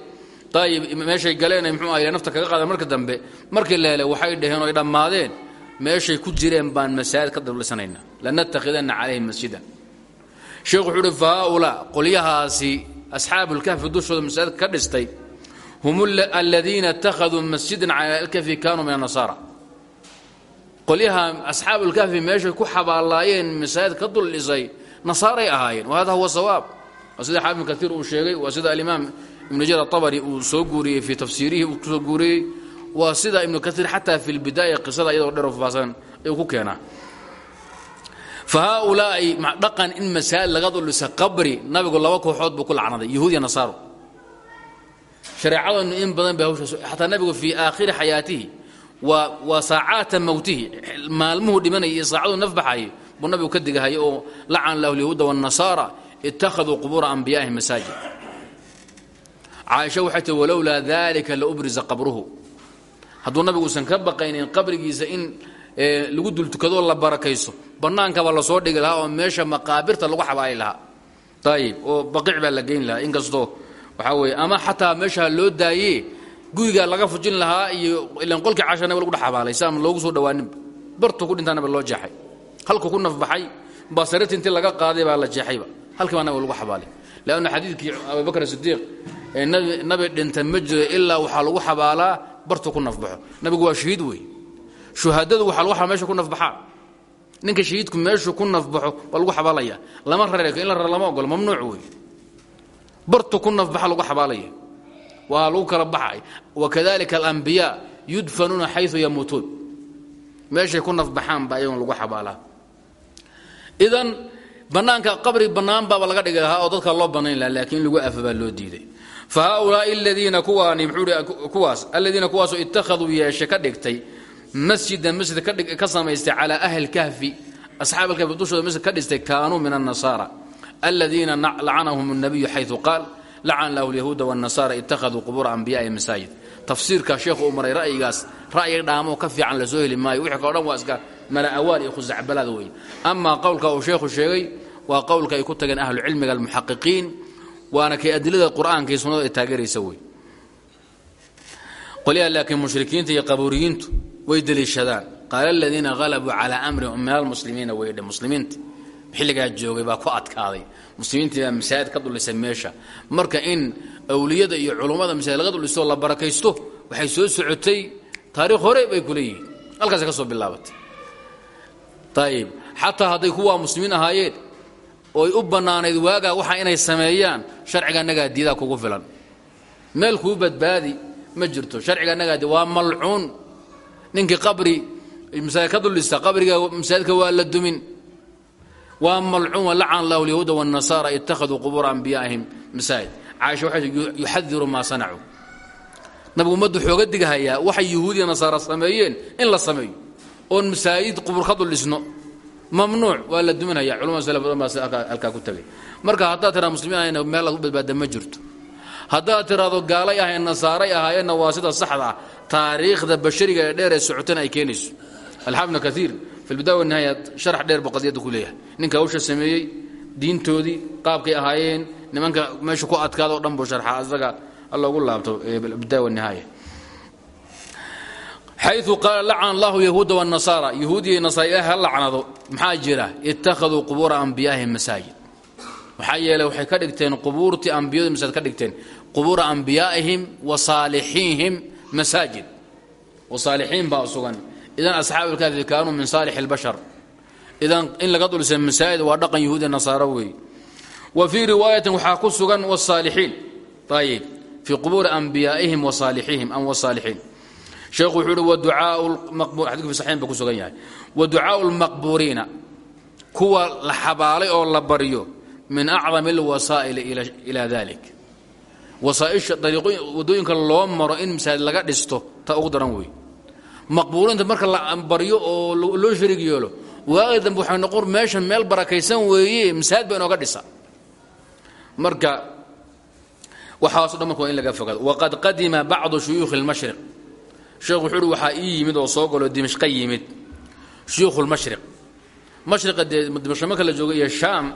ayib meeshay galeen mxuu ahay nafta kaga qaadeen marka dambe markii la helay waxay dhaheen oo ay dhammaadeen ku jireen baan masaajid ka dabdhisanayna lanattakhidanna calayhim masjida sheekhu wuxuu uhi fa haaulaa qolyahaasi asxaabulkahfi dushooda ka dhistay hum aladiina اtakhaduu masjidan cala alkafi kanuu min annasaara qolyaha asxaabulkahfi meeshay ku xabaalaayeen masaajid ka dul dhisay nasaaray ahaayeen wa hada huwa sawaab waa sida xaafid ibn kaiir uu sheegay waa sida alimaam ibnu jarir atabari uu soo guuriyey fii tafsiirihi uu ku soo guuriyey waa sida ibnu kaiir xataa fi lbidaaya qisada iyadoo dheer faahsan ayuu ku keenaa fa haaulaai dhaqan in masaajid laga dul dhisa qabri nabigu laba kooxood buu ku lacnaday yahuud iyo nasaaro shareecadanu in badan ba hawshaas. Xataa nabigu fii aakhiri xayaatihi waa waa saacaata mowtihi maalmuhu dhimanaya iyo saacadu nafbaxayay buu nabigu ka digahaya oo lacan lahu lyahuuda waannasaara ittakhaduu qubuura anbiyaa'ihim masaajid. Caaisha waxay tii walowlaa dalika la ubriza qabruhu. Hadduu nabigu usan ka baqaynin qabrigiisa in lagu dultukadoo la barakayso bannaankaba la soo dhigi lahaa oo meesha maqaabirta lagu xabaali lahaa. Ayib oo baqiic baa la geyn lahaa inkastoo waxaa weeye ama xataa meesha loo daaye gurigaa laga fujin lahaa iyo ilan qolkii casha nabiga lagu dhex aan loogu soo dhawaaninba bartuu ku dhintaa nabiga loo jeexay. Halku ku nafbaxay baa intii laga qaaday baa la jeexayba. Halkii baa nabiga lagu xabaalay. Leanna xadiidkii abubakr sidiiq ee nabi dhinta ma jiro ilaa lagu xabaalaa bartuu ku nafbaxo. Nabigu waa shahiid wey shuhadadu waxaa lagu meesha ku nafbaxaa ninka shahiidku meeshuu ku nafbaxo lagu xabaalaya. Lama rareko in la raro lama mamnuuc wey bartu ku nafbaxa lagu xabaalaya. Waa lagu kala baxay. Wakadalika alambiyaa yudfanuuna xayu yamuutuun meeshay ku nafbaxaan baa ayagon lagu xabaalaa idan bannaanka qabri bannaan baaba laga dhigi oo dadka loo bannayn lahaa laakiin in lagu afa loo diiday. Fa haaulaai aladiina kuwaani kuwaas aladiina kuwaasoo ittakhaduu yeeshe ka dhigtay masjidan masjid ka samaystay calaa ahli kahfi asxaab alkahfi masjid ka dhistay kaanuu min annasaara aladiina lacanahum الnabiyu xayu qaal lacan lahu lyahuuda wالnasaara ittakhaduu qubuura anbiyaai masaajid tafsiirka sheekhu uu maray ra'yigaas ra'yi dhaamoo ka fiican lasoo heli maayo wixii kao dhan waa iska mala awaal iyo khusacbalaad weeye amaa qowlka uu sheekhu sheegay waa qowlka ay ku tageen ahlucilmiga almuxaqiqiin waana kay adilada qur'aanka iyo sunnada ay taageeraysa wey qolyaha laakiin mushrikiinta iyo qabuuriyiintu way deliishadaan qaala aladiina halabuu calaa amrihim min almuslimiina weydhe muslimiinta xilligaa joogay baa ku adkaaday. Muslimiintii baa masaajid ka dulisay meesha. Marka in awliyada iyo culummada masaajid laga dulisto la barakaysto waxay soo socotay taariikh hore bay ku leeyihiin. Halkaasay ka soo bilaabatay. Ayib xataa hadday kuwaa muslimiin ahaayeen ooy u bannaanayd waagaa waxa inay sameeyaan sharciga annagaa diidaa kugu filan. Meel kuu badbaadi ma jirto. Sharciga annagaa di waa malcuun. Ninkii qabri masaajid ka duldhista qabriga masaajidka waa la dumin waa malcuun walacana allahu alyahuuda waاnnasaara ittakhaduu qubuura anbiyaa'ihim masaajid. Caaisha waxay yuxadiru maa sanacuu. Nabigu ummaddu xooga digahayaa waxay yuhuudiya nasaara sameeyeen in la sameeyo oon masaajid qubur ka duldhisno mamnuuc waa la duminaya. Culumada sala badan baa halkaa ku marka haddaad tiraa muslimiin ahayna meel lagu badbaada ma jirto. Haddaad tiraado gaalay ahayn nasaaray ahaayeenna waa saxda ah. Taariikhda bashariga ee dheer ee socotana ay keenayso. Alxaafid ibnu kaiir fi lbidaaya wanihaaya sharax dheer buu qadiyadda ku leeyahay ninka hawsha sameeyey diintoodii qaabkay ahaayeen nimanka meesha ku adkaada o dhan buu sharxa isaga loogu laabto bidaaya wanihaaya xayu qaala lacana allahu yahuuda wاnasaara yahuudiya nasaara ilahay ha lacnado maxaa jira ittakhaduu qubuura anbiyaa'ihim masaajid maxaa yeeley waxay ka dhigteen qubuurtii ambiyadu masaajid ka dhigteen idan asxaabu lkaafi kaanuu min saalix اlbashar idan in laga dulisa masaajid waa dhaqan yahuudiya nasaaro weeye wa fii riwaayatin waxaa ku sugan wsaalixiin ayib fii qubuuri anbiyaa'ihim wa saalixiihim am wsaalixiin sheekhu wuxuu uhi waducaau saxiin ba ku sugan yahay. Wa ducaau lmaqbuuriina kuwa la xabaalay oo la baryo min acdami alwasaa'ili ila dalik wasaaisha waddooyinka loo maro in masaajid laga dhisto ta ugu daran wey maqbuuriinta marka la baryo oo loo shariig yeelo waagi dambe waxay noqon meeshan meel barakaysan weeye masaajid ba inooga dhisa. Marka waxaaso dhan marka waa in laga fogaado. Waqad qadima bacdu shuyuukhi اlmashriq sheekhu wuxuu uhi waxaa ii yimid oo soo galo dimashqa yimid. Shuyuukhu lmashriq mashriqa dee dimashqa marka la jooga iyo shaam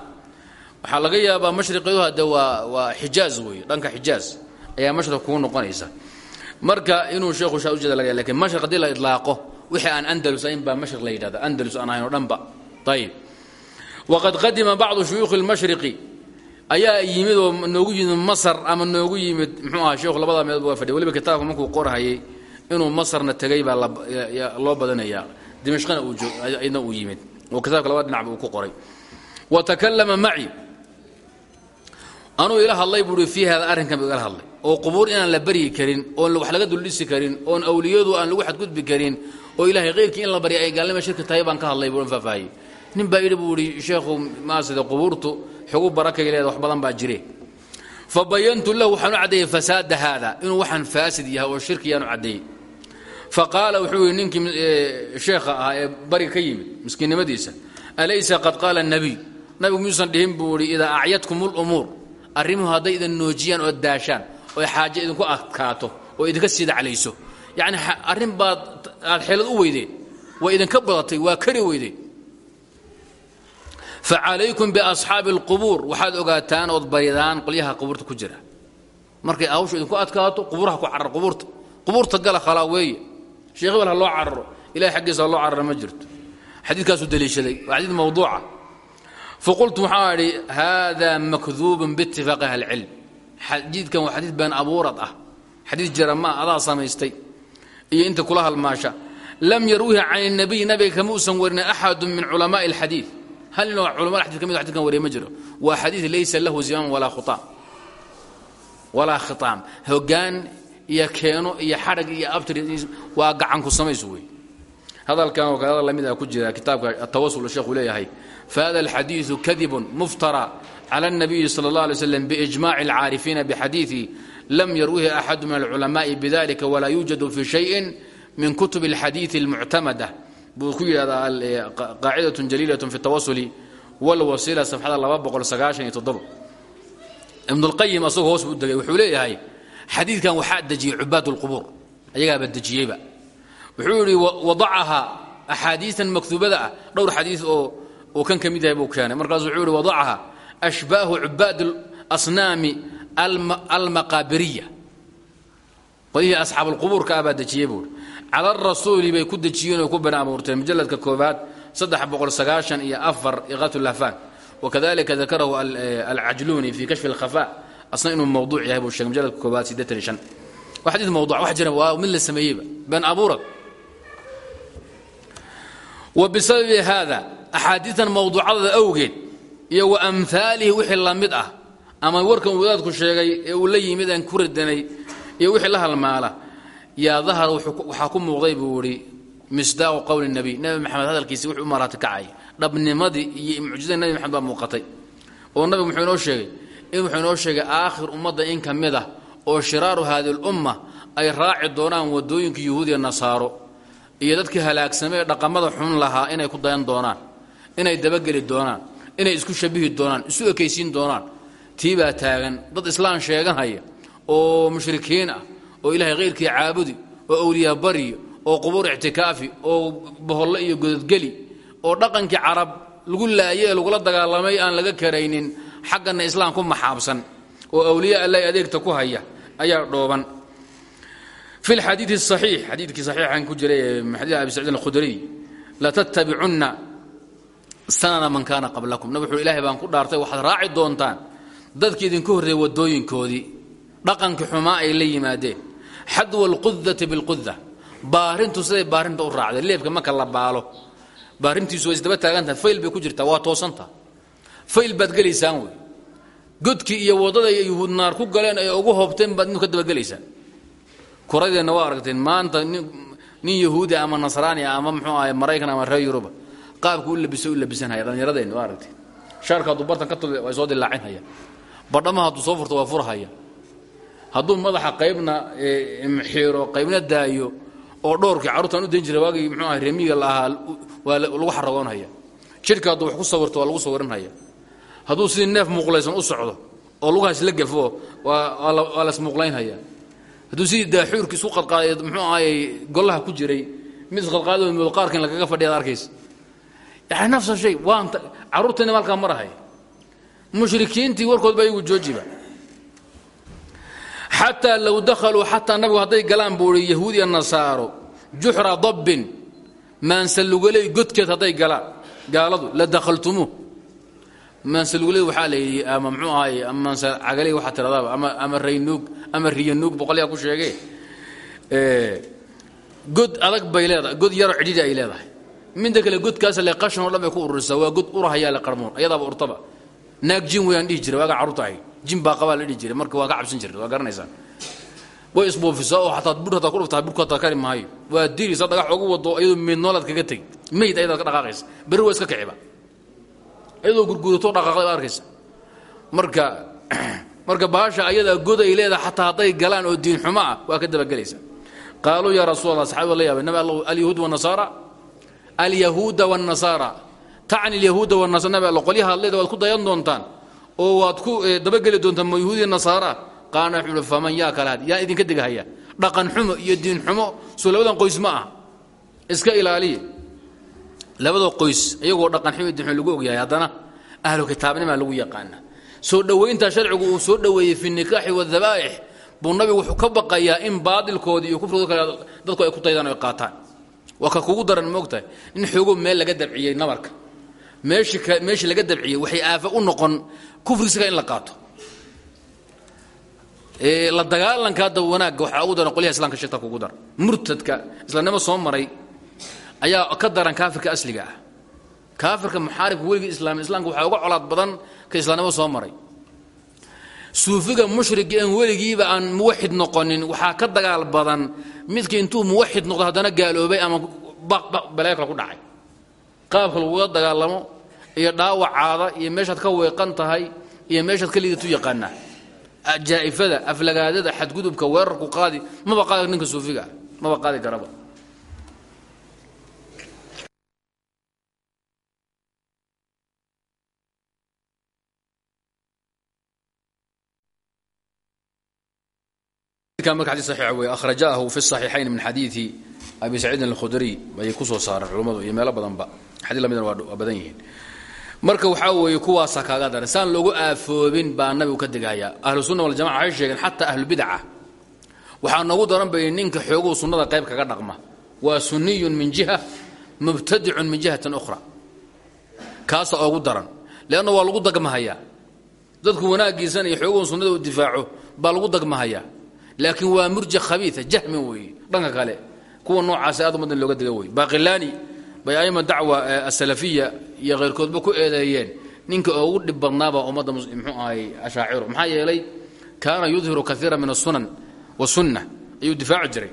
waxaa laga yaabaa mashriqeedu hadde waa waa xijaaz weeye dhanka xijaaz ayaa mashriq kugu noqonaysa marka inuu sheekhu shaa ujeeda laga laakiin mashriq haddii la idlaaqo wixii aan andalus ahayn baa mashriq la yidhahda andalus aan ahayn oo dhanba. Ayib waqad qadima bacdu shuyuukhi lmashriqi ayaa yimid oo noogu yimid masar ama noogu yimid muxuu aha sheekhu labada meelood waa fadhiya. Weliba kitaabka markuu qorhayay inuu masarna tegay baa loo badanayaa. Dimashqana ina uu yimid. Oo kitaabka labada dhinacba uu ku qoray. Wa takallama maci anuu ila hadlay buui fii hada arrinkan bu igala hadlay oo qubuur inaan la baryi karin oon wax laga duldhisi karin oon awliyadu aan lagu xadgudbi karin oo ilaahay keyrkii in la barya ay gaalnima shirki tahay baan ka hadlay buu faahfaahiyey nin baa yidhi buu ihi sheekhu maasida qubuurtu xogu barakay leeda wax badan baa jire. Fa lahu waxaan u caddeeyey fasaada haada inuu waxaan faasid yahay oo shirkiyaan u caddeeyey fa wuxuu yidhi ninkii sheekha ahaa ee bariga ka yimid miskiinnimadiisa alaysa qad qaala nabiy. Nabigu miyuusan dhihin buu ihi idaa acyadkum lumuur arrimuhu hadday idin noojiyaan oo daashaan oo xaaje idinku adkaato oo idinka siidaclayso yacni arrin baad aad xeelad u weydeen waa idinka badatay waa kari weydeen. Fa calaykum biasxaabi alqubuur waxaad ogaataan ood baridaan qolyaha qubuurta ku jira. Markay hawshu idinku adkaato qubuuraha ku carar qubuurta. Qubuurta gala khalaa weeye. Sheekh hebel ha loo cararo ilahay xaggiisa ha loo cararo ma jirto. Xadiidkaasuu daliishaday waa xadiid mawduuca. Faqultu waxaa idhi hada makduubun biitifaaqi ahli cilm xadiidkan waa xadii been abuurad ah. Xadii jarama adaa samaystay iyo inta kula halmaasha. Lam yaruuhi can nabiy nabiga kama uusan warin axadu min culamaai اlxadii hal nin oo culamada xadid ka wariya ma jiro. Waa xadiid laysa lahu zimam walaa khutaam walaa khitaam hogaan iyo keeno iyo xadhag iyo abtar waa gacan ku samays wey hadalkan oo kale hadal la mid ah ku jira kitaabka atawasul sheekhu leeyahay. Fahada alxadiidu kadibun muftara cala الnabiyi salى اllah alay slam biijmaci اlcaarifiina bixadiiثi lam yarwihi axadu min alculamaءi bidalika walaa yuujadu fi shayin min kutub اlxadiiثi اlmuctamada buu ku yidhahdaa qaacidaة jaliilaة fi اtawasuli wاlwasila safxada ibn اlqayim asagoo hoos buu degay wuxuu leeyahay xadiidkan waxaa dejiyey cubaad اlqubuur ayagaaba dejiyeyba wuxuu yidhi wadacaha axaadiian maktuubada ah dhowr xadiid oo uu kan ka mid yahay buu keenay markaasu wuxuu yihi wadacaha ashbaahu cubaad asnaami almaqaabiriya qolihii asxaabulqubuurka ah baa dejiyey buuri cala rasuuli bay ku dejiyeen oo ku been abuurteen mujalladka koobaad iyo afar iqaatulahfaan wakadalika dakarahu alcajluuni fi kashfi alkhafa asna inuu mawduuc yahay buu sheegay mujalladka koobaad waa xadiid mawduuc wax jira waa mid la sameeyeyba been abuurad wa bisababi haada axaadiitan mawduucadada awgeed iyo wa amhaalihi wixii la mid ah ama warkan wadaadku sheegay ee uu la yimid aan ku radanay iyo wixii la halmaala yaa dahar waxaa ku muuqday buu ihi misdaaqu qowli nebi maxamed hadalkiisi wuxuu u maraati kacay. Dhabnimadii iyo mucjizada nebi maxamed baa muuqatay. Oo nabigu muxuu inoo sheegay in wuxuu inoo sheegay aakhir ummadda in ka mid ah oo shiraaru haadi lumma ay raaci doonaan waddooyinka yuhuudiya nasaaro iyo dadkii halaagsamee dhaqamada xun lahaa inay ku dayan doonaan inay dabageli doonaan inay isku shabihi doonaan isu ekaysiin doonaan tii baa taagan dad islaan sheeganhaya oo mushrikiin ah oo ilaahay khayrkii caabudi oo awliyaa baryo oo qubuur ictikaafi oo boholle iyo gododgeli oo dhaqankii carab lagu laaye ee lagula dagaalamay aan laga karaynin xaggana islaam ku maxaabsan oo awliya allah adeegta ku haya ayaa dhooban. Fi lxadiidi saxiix xadiidkii saxiixan ku jiray xadiid abi saciid alkhudriy latattabicunna sanana man kaana qablakum. Wuxuu ilaahay baan ku dhaartay waxaad raaci doontaan dadkii idinku horreeyey waddooyinkoodii dhaqankii xumaa ay la yimaadeen xadwa alqudati bilquda baarintu siday baarinta u leebka marka la baalo baarintiisu way isdaba taagantahay. Fayl bay ku jirtaa waa toosanta fayl baad gelaysaan wey. Godkii iyo waddada yuhuud naar ku galeen ay ugu hoobteen baad inu ka dabagelaysaan kuradeenna waa aragteen maanta nin yahuudi ama nasraani ama muxuu ahay maraykan ama reer yuruba qaabku u labiso u labisanhaya dhallinyaradeenna waa aragteen shaarka hadduu bartan ka tul way soo dilaacinhaya badhamaha hadduu soo furto waa furhaya hadduu madaxa qaybna xiiro qaybna daayo oo dhowrkii carruurtaan u jiray waagii muxuu ahay remiga la waa lagu xaragoonhaya jidhka hadduu wax ku sawirto waa lagu sawirinhaya hadduu sidii neef muuqlaysan u socdo oo lugahaas la gafo waa lasmuuqlaynhaya hadduu sidii daaxuurki isu qadqaaday muxuu ahayy golaha ku jiray mid isqadqaado moodo qaarka in lagaga fadhiyaad arkaysa nafsa shay waan carruurtayna malkaa marahay mushrikiintii warkood ba iyagu joojiba xataa low dakhaluu xataa nabigu hadday galaan buu i yahuud iyo nasaaro juxra dabbin maansallugaley godkeed hadday galaan gaaladu la dakhaltumuuh maansallugaley waxaa la yidhi ama muxuu ahaay ama maansalcagaley waxaa tiradaaba ama ama raynuug ama riyanuug boqolyaa ku sheegee god adag bay leedahay god yaroo cidhidi ay leedahay midda kale godkaas le qashan oo dhan bay ku ururisaa waa god urahayaa le qarmoon. Ayadaaba urtaba. Naag jin weyaan dhihi jiray. Waagaa carruurta ahayd jin baa qabaa la dhihi jiray. Marka waa cabsan jirta waa garanaysaa way isbuufisaa oo xataa bur hataa ku dhuftaa burku hataa kari maayo waa dirisa dhagax ugu wado iyadoo meyd noolaad kaga tegi meyd ayadaad ka dhaqaaqaysa. Berri waa iska kiciba iyadoo gurgudato dhaqaaqday baad arkaysa. Marka marka baasha ayadaa god ay leedahay xataa hadday galaan oo diin xumo ah waa ka dabagelaysa. Qaaluu yaa rasuul allah saxabi la yaabay nabi alyahuud wanasaara alyahuuda wاnnasaara tacni alyahuuda alla qolyaha hadleeda waad ku dayan doontaan oo waad ku dabageli doontaan ma yahuudiya nasaara? Qaana wuxuu faman yaa kala had yaa idinka degahaya. Dhaqan xumo iyo diin xumo soo labadan qoys ma ah iska ilaaliya labada qoys iyagoo dhaqan xumo iyo diin xumo lagu ogyahay haddana ahlu kitaabnimaa lagu yaqaana. Soo dhowaynta sharcigu uu soo dhoweeyey fi nikaaxi wadabaa'ix buu nabigu wuxuu ka baqayaa in baadilkoodii iyo kufrigooda kale dadku ay ku daydaan o ay qaataan waa ka kugu daran moogtahay. Nin xoogo meel laga dabciyey nabarka. Meeshi meeshii laga dabciyey waxay aafa u noqon kufrisiga in la qaato. La dagaalanka hadda wanaagga waxaa ugu daran qolyaha islamka sheegta kugu daran. Murtadka islaamnimo soo maray ayaa ka daran kaafirka asliga ah. Kaafirka muxaaribka weligii islaam islaamka waxaa uga colaad badan ka islaamnimo soo maray suufiga mushrigi aan weligiiba aan muwaxid noqonin waxaa ka dagaal badan midka intuu muwaxid noqdo haddana gaaloobay ama balaya kale ku dhacay. Qaabka lagula dagaalamo iyo dhaawacaada iyo meeshaad ka weeqan tahay iyo meeshaad ka liidatu yaqaanaa jaa'ifada aflagaadada xadgudubka weerarku qaadi maba qaadi ninka suufiga maba qaadi karaba akhrajaahu fi saxiixayn min xadiidi abi saciidin alkhudriy ayay ku soo saareen culummadu iyo meelo badanba. Xadii lamidna waa badan yihiin. Marka waxaa weeye kuwaasa kaaga daran saan loogu aafoobin baa nabigu ka digayaa ahlu sunna waljamaca waxay sheegeen xataa ahlubidaca waxaa noogu daran bay ninka xooguu sunnada qayb kaga dhaqma. Waa sunniyun min jiha mubtadicun min jihatin ukhra. Kaasa oogu daran. Leanna waa lagu dagmahayaa dadku wanaaggiisan iyo xooguhu sunnada u difaaco baa lagu dagmahayaa laakiin waa murja khabiia jahmin weeye dhanka kale. Kuwa noocaasi aad umadan looga diga wey baqilaani bay aima dacwa asalafiya iyo khayrkoodba ku eedeeyeen. Ninka ugu dhib badnaabaa ummadda mxuu ahay ashaaciru. Maxaa yeelay kaana yudhiru kaiira min asunan wasunna ayuu difaaci jiray.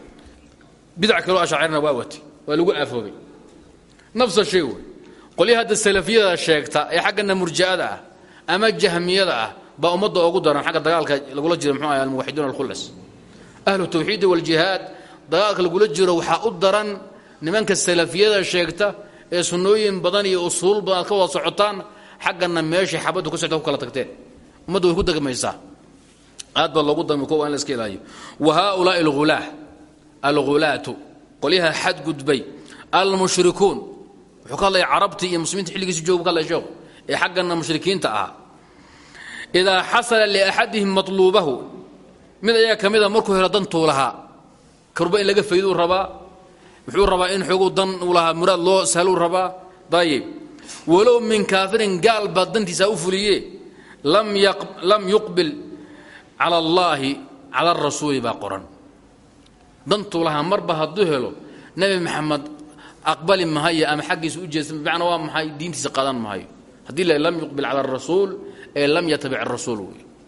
Bidac kaloo ashaacirna waa watay waa lagu aafoobay. Nafsa shay wey qolyaha hadda salafiyada sheegta ee xaggana murji'ada ah ama jahmiyada ah baa ummadda ugu daran xagga dagaalka lagula jiro mxuu ahay almuwaxiduun alkhulas ahlu tawxiidi waljihaad dagaalka lagula jiro waxaa u daran nimanka salafiyada sheegta ee sunnooyin badan iyo usuul badan aad ka wada socotaan xaggana meeshay xabaddu ku socta ku kala tagteen. Ummadda ku degmaysaa. Aad baa loogu dami kuwa in la iska ilaaliyo wa haaulaai alghulaah alghulaatu qolyaha xadgudbay almushrikuun. Wuxuu ka hadlaya carabtii iyo muslimiinta xilligiisi joogu ka hadlaya sheekhu ee xaggana mushrikiinta ahaa. Idaa xasala liaxadihim matluubahu mid ayaa ka markuu helo dantuu lahaa. Karba in laga fayduu rabaa wuxuu rabaa in xoogu dan uu lahaa muraad loo sahluu rabaa? Dayib walow min kaafirin gaal baa dantiisa u fuliye lam yuqbil cala allaahi cala arasuuli baa qoran. Dantuu lahaa marba hadduu helo nebi maxamed aqbali mahayo ama xaggiisa u jeesta bimacnaa waa maxay? Diintiisa qaadan mahayo haddii la lam yuqbil cala arasuul ee lam yatabic arasuul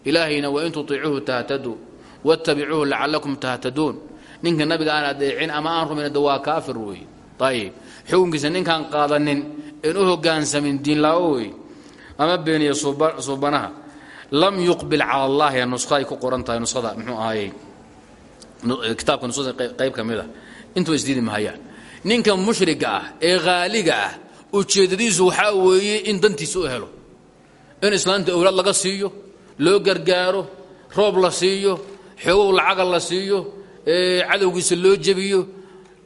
ilaahayna wain tutiicuuhu tahtaduu wattabicuuhu lacalakum tahtaduun ninka nabiga aan adeecin ama aan rumayn waa kaafir wey ayib xukunkiisa ninkaan qaadanin een u hogaansamin diinlaawo wey ama beeniya suubanaha. Lam yuqbil cala allahi nuska ay ku qoran tahay nusada mxuu ahaaye kitaabka nusada qayb ka mid a intuba isdiidi mahayaan ninka mushriga ah ee haaliga ah ujeeddadiisu waxaa weeye in dantiisa u helo. In islaanta owlaad laga siiyo loo gargaaro roob la siiyo xoogow lacaga la siiyo cadowgiisa loo jebiyo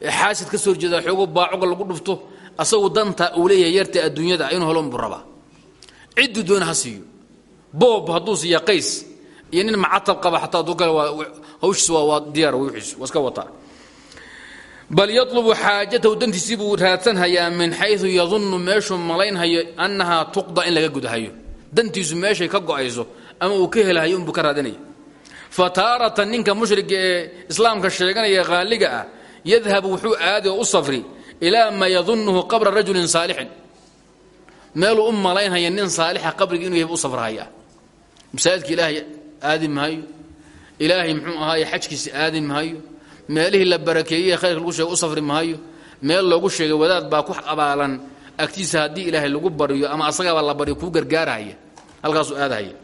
xaasid ka soo horjeeda xoogo baacoga lagu dhufto asagu danta uu leeyahay yarta adduunyada inuu helon buu rabaa. Cidduu doona ha boob hadduu siiya qays iyo nin macatab qaba xataa hadduu waa hawshiis waa diyaar wixiisu waa iska wataa bal yatlubu xaajatahu dantiisii buu raadsanhayaa min xayu yadunnu meeshuu malaynhayo annahaa tuqda in laga gudahayo. Dantiisu meeshay ka go'ayso ama uu ka helahayo unbuu ka raadinaya fa taaratan ninka mushriga ee islaamka sheeganaya haaliga ah yadhabu wuxuu aadi oo u safri ilaa maa yadunnuhu qabra rajulin saalixin. Meeluu u malaynhaya nin saalixa qabriga inuu yahay u safrahaya. Masaajidka ilaahay aadi mahayo ilaahay muxuu ahaaye xajkiisa aadi mahayo meelihii la barakeeyey khayrka lagu sheegay u safri mahayo meel loogu sheegay wadaad baa ku abaalan agtiisa haddii ilaahay lagu baryo ama asagaabaa la baryo kuu gargaarahaya halkaasuu aadahaya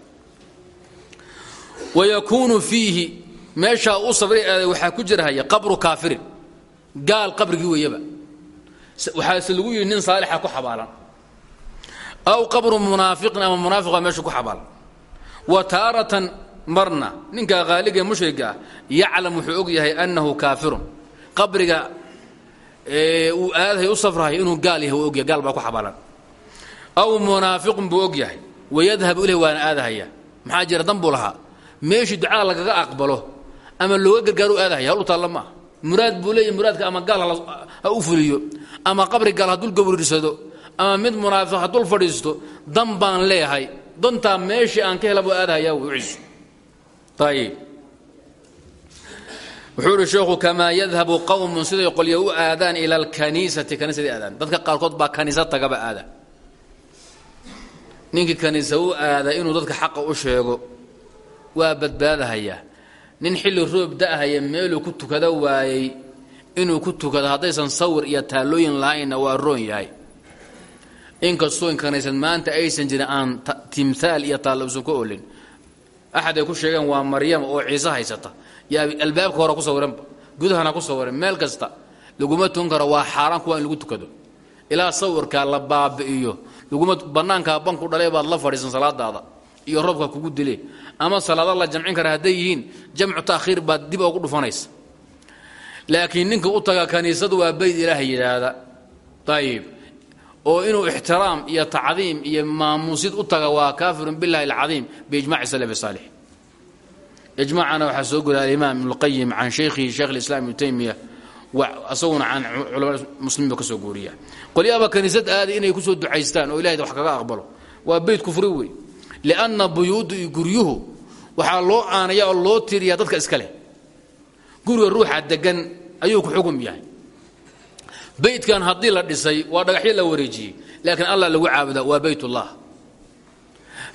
wayakuunu fiihi meeshaa u safri aaday waxaa ku jirahaya qabru kaafirin gaal qabrigii weeyaba waxaase lagu yidhi nin saalixa ku xabaalan aw qabru munaafiqin ama munaafiqa meesha ku xabaalan wa taaratan marna ninka haaliga mushriga ah yaclam wuxuu og yahay annahu kaafirun qabriga uu aadahay u safrahay inuu gaal yahay ogyahay gaal baa ku xabaalan aw munaafiqun buu og yahay wayadhabu ilayh waana aadahaya maxaa jira dan buu lahaa meeshii ducada lagaga aqbalo ama looga gargaaru aadahaya hal u taalla ma muraad buu leeyahy muraadka ama gaal ha u fuliyo ama qabri gaal ha dul ama mid munaafiq ha dul fadhiisto dan baan leeyahay. Dantaa meeshii aan ka hela buu aadahayaa wixiisu ayib wuxuu ihi sheekhu kamaa yadhabu qowmun siday qolya u aadaan ila alkaniisati kaniisadii aadaan. Dadka qaarkood baa kaniisad tagaba aada. Ninkii kaniisa u aada inuu dadka xaqa u sheego waa badbaadahayaa nin xilli roob da'haya meeluu ku tukada waayey. Inuu ku tukado haddaysan sawir iyo taallooyin lahaynna waa roon yahay. Inkastoo kaniisad maanta aysan jirin aan timhaal iyo taallo usan olin axad ay ku sheegeen waa maryam oo ciise haysata. Yaa albaabka hore ku sawiranba gudahana ku sawiran. Meel kasta laguma tukan karo waa xaaraan kuwa in lagu tukado. Ilaa sawirkaa la baabi'iyo. Laguma bannaankaa banku dhalay baad la fadhiisan salaadaada iyo roobka kugu dile ama salaada la jamcin kara hadday yihiin jamcu taakhiir baad dib ugu dhufanaysa. Laakiin ninka u taga kaniisadu waa bayd ilaaha yidhaahda. Ayib oo inuu ixtiraam iyo tacdiim iyo maamuusid u taga waa kaafirun billahi alcadiim biijmaci salafi saalix. Ijmacana waxaa soo guriya alimaam ibnuqayim can shaykhihi sheekh lislaam ibnu taymiya asaguna can culama muslimiin ba ka soo guuriya qolyaaba kaniisad aadi inay ku soo ducaystaan oo ilahay wax kaga aqbalo. Waa beyt kufri wey lianna buyuudu iyo waxaa loo aanaya oo loo tiriyaa dadka iska leh guriga ruuxa degan ayuu ku xugum yahay. Beytkan haddii la dhisay waa dhagaxyo la wareejiyey laakiin allah lagu caabudaa waa beytullah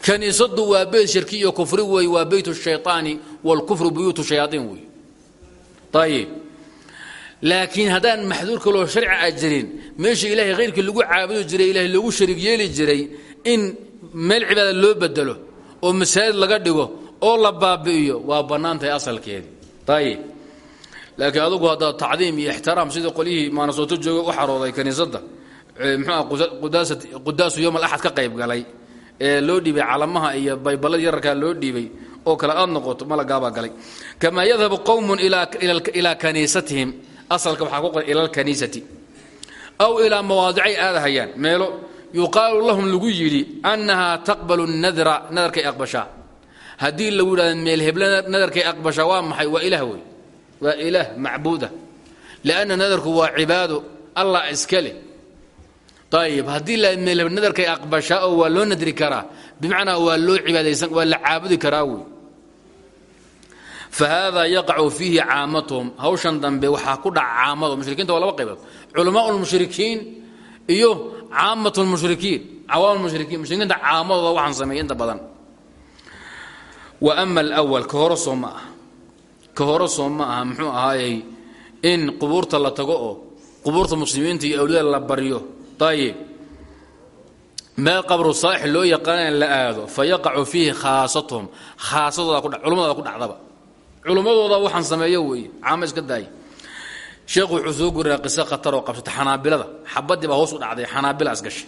kaniisadu waa beyt shirki iyo kufri wey waa beyt shayaani wlkufru buyuut shayaaiin wey ayib laakiin haddaan maxduur kaloo sharci a jirin meeshii ilahay khayrkii lagu caabudi jiray ilahay loogu shariig jiray in meel cibaada loo bedelo oo masaajid laga dhigo oo la baabi'iyo waa bannaan tahay asalkeedii ayib laakiin adugu haddaa tacdiim iyo ixtiraam sidii qolyihii maanasooto jooga u xarooday kaniisadda mxuah qudaasu yowm alaxad ka qayb galay ee loo dhiibay calamaha iyo baybalada yararkaa loo dhiibay oo kale aad noqoto malagaabaa galay. Kamaa yadhabu qowmun ilaa kaniisatihim asalka waxaa ku qoran ila alkaniisati aw ilaa mawaadicay aadahayaan meelo yuqaalu lahum lagu yidhi annahaa taqbalu nadra nadarkay aqbashaa haddii lagu yidhahdo meel hebla nadarkay aqbashaa waa maxay? Waa ilaah wey waa ilaah macbuuda. Lianna nadarku waa cibaado. Allah iska leh. Ayib haddii la meel nadarkay aqbashaa oo waa loo nadri karaa bimacnaa waa loo cibaadaysan waa la caabudi karaa wey fahada yaqacu fiihi caamatuhum. Hawshan dambe waxaa ku dhaca caamado mushrikiinta waa laba qaybood. Culamaa lmushrikiin iyo caamat lmushrikiin cawaam mushrikiin. Mushrikiinta caamadooda waxaan sameeya inta badan ama alwal ka hore soo ma aha. Ka hore soo ma aha muxuu ahaayey in qubuurta la tago oo qubuurta muslimiinta iyo awliyada la baryo. Ayib meel qabru saalix loo yaqaana la aado fa yaqacu fiihi khaasatuhum. Khaasadooda culmadooda ku dhacdaba. Culummadooda waxaan sameeyo weeye caamo iska daaya sheekhu wuxuu soo guriyaa qiso khataroo qabsata xanaabilada. Xabadii baa hoos u dhacday xanaabila isgashay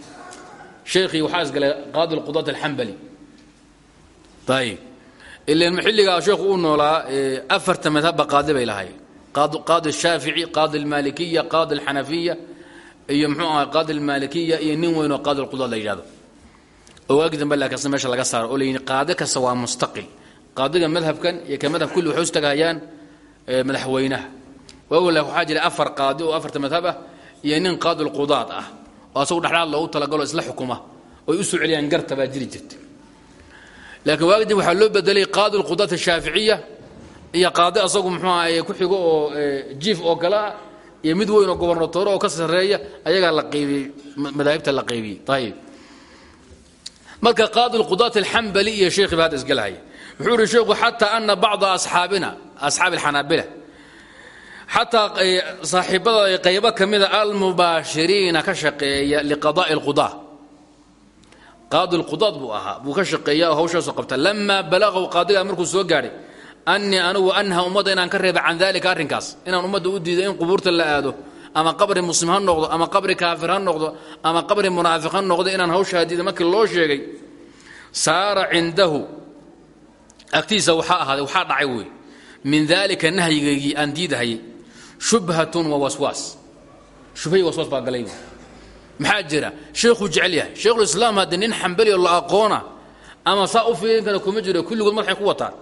sheekhii waxaa isgalay qaadi lqudaat alxambali ayib ilan xilligaa sheekhu uu noolaa afarta madhabba qaadi bay lahay qaadi shaafici qaadi almaalikiya qaadi alxanafiya iyo mxuu aha qaadi almaalikiya iyo nin weyn oo qaadi lqudaat la yidhahdo owaagi dambe laakiinse meesha laga saaro oo layidhi qaadi kasta waa mustaqil qaadiga madhabkan iyo ka madhab kulli waxay ustagahayaan madaxweynaha waawala waxaa jira afar qaadi oo afarta madhab iyo nin qaadi lqudaat ah oo asagu dhexdhaad loogu talagalo isla xukuma oy u celiyaan garta baa jiri laakiin waagi dambe waxaa loo bedelay qaadi lqudaat ashaaficiya iyo qaadi asagu muxuu aha ku xigo oo jiif oo kale ah iyo mid weyn oo gobernatoore oo ka sarreeya ayagaa la qaybiyey madaahibta la qaybiyey ayib marka qaadi lqudaat alxambali iyo sheekhi ba hadda isgalahaya wuxuu ihi sheekhu xataa ana bacda asxaabina asxaabi alxanaabila xataa saaxiibada qaybo ka mida almubaashiriina ka shaqeeya liqadaai lqudaa qaadi lqudaad buu ahaa. Buu ka shaqeeya oo hawshaasu qabta. Lamaa balaqaw qaadigaa markuu soo gaadhay annii anugu anha ummadda inaan ka reeba can dalika arrinkaas. Inaan ummadda u diido in qubuurta la aado ama qabri muslim ha noqdo ama qabri kaafir ha noqdo ama qabri munaafiq ha noqdo inaan hawshaa diido markii loo sheegay saara cindahu agtiisa waxaa ahaaday waxaa dhacay wey min daalika nahyigaygii aan diidahayay shubhatun wa waswaas. Shubhay waswaas baa maxaa jira? Sheekhuu jecel yahay. Sheekhulislaam haddii nin xambali oo la aqoona ama saa u fiirin kara kuma jiro kulligood madaxay ku wataan.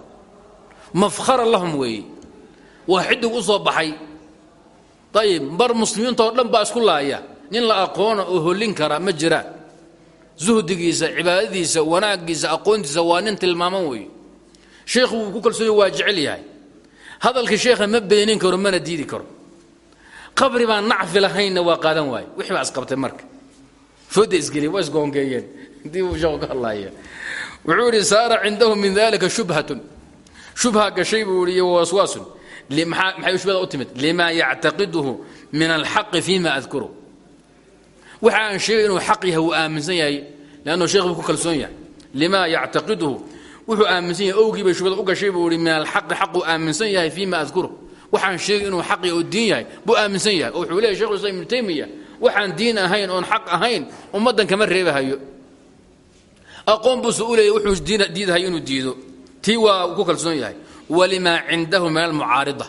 Mafkharan lahum weeye waa xidig u soo baxay. Ayib bar muslimiintao dhan baa isku laaya. Nin la aqoona oo hollin kara ma jiraan zuhdigiisa cibaadadiisa wanaaggiisa aqoontiisa waa nin tilmaaman weeye sheekhu wuu ku kalsoonya waa jecel yahay. Hadalkii sheekha ma beenin karo mana diidi karo qabri baan nacfi lahaynna waa qaadan waaye wixii baa isqabtay marka. Fooda isgeliy waa isgoongeeyeen. Dib uu sheekhu ka hadlaaya. Wuxuu idhi saara cindahu min dalika shubhatun. Shubha gashay buu ihi waswaasun maxay shubhada u timid? Lima yactaqiduhu min alxaqi fima adkuru. Waxa aan sheegay inuu xaq yahay wuu aaminsan yahay leannu sheekh buu ku kalsoon yahay. Lima yactaqiduhu. Wuxuu aaminsan yahay owgii bay shubhada u gashay buu ihi min alxaqi xaquu aaminsan yahay fima adkuru waxaan sheegay inuu xaq oo diin yahay buu aaminsan yahay oo wuxuu leeyahy shekhu islam ibnu taymiya waxaan diin ahayn oon xaq ahayn ummaddan kama reebahayo. Aqoon buuse u leeyahy wuxuu diidahay inuu diido. Tii waa ku kalsoon yahay. Walimaa cindahu min almucaarida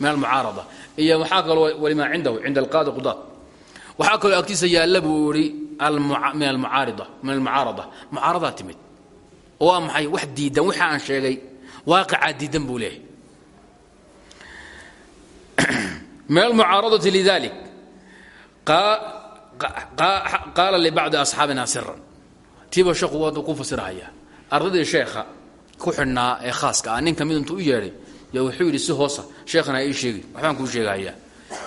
min almucaarada iyo waxaa kaloo walimaa cindahu cinda alqaadi qudaad waxaa kaloo agtiisa yaalla buu ihi min almucaarida min almucaarada mucaaradaa timid. Waa maxay? Wax diidan waxa aan sheegay. Waaqicaa diidan buu leeyahay min almucaaradati lidalik. Qaala libacdi asxaabina siran tiiba sheekhu waa ku fasirahaya. Ardaydii sheekha ku xidhnaa ee khaaska ah nin ka mid intuu u yeedhay. Yaa wuxuu yidhi si hoosa. Sheekhana ii sheegi. Waxbaan kuu sheegahayaa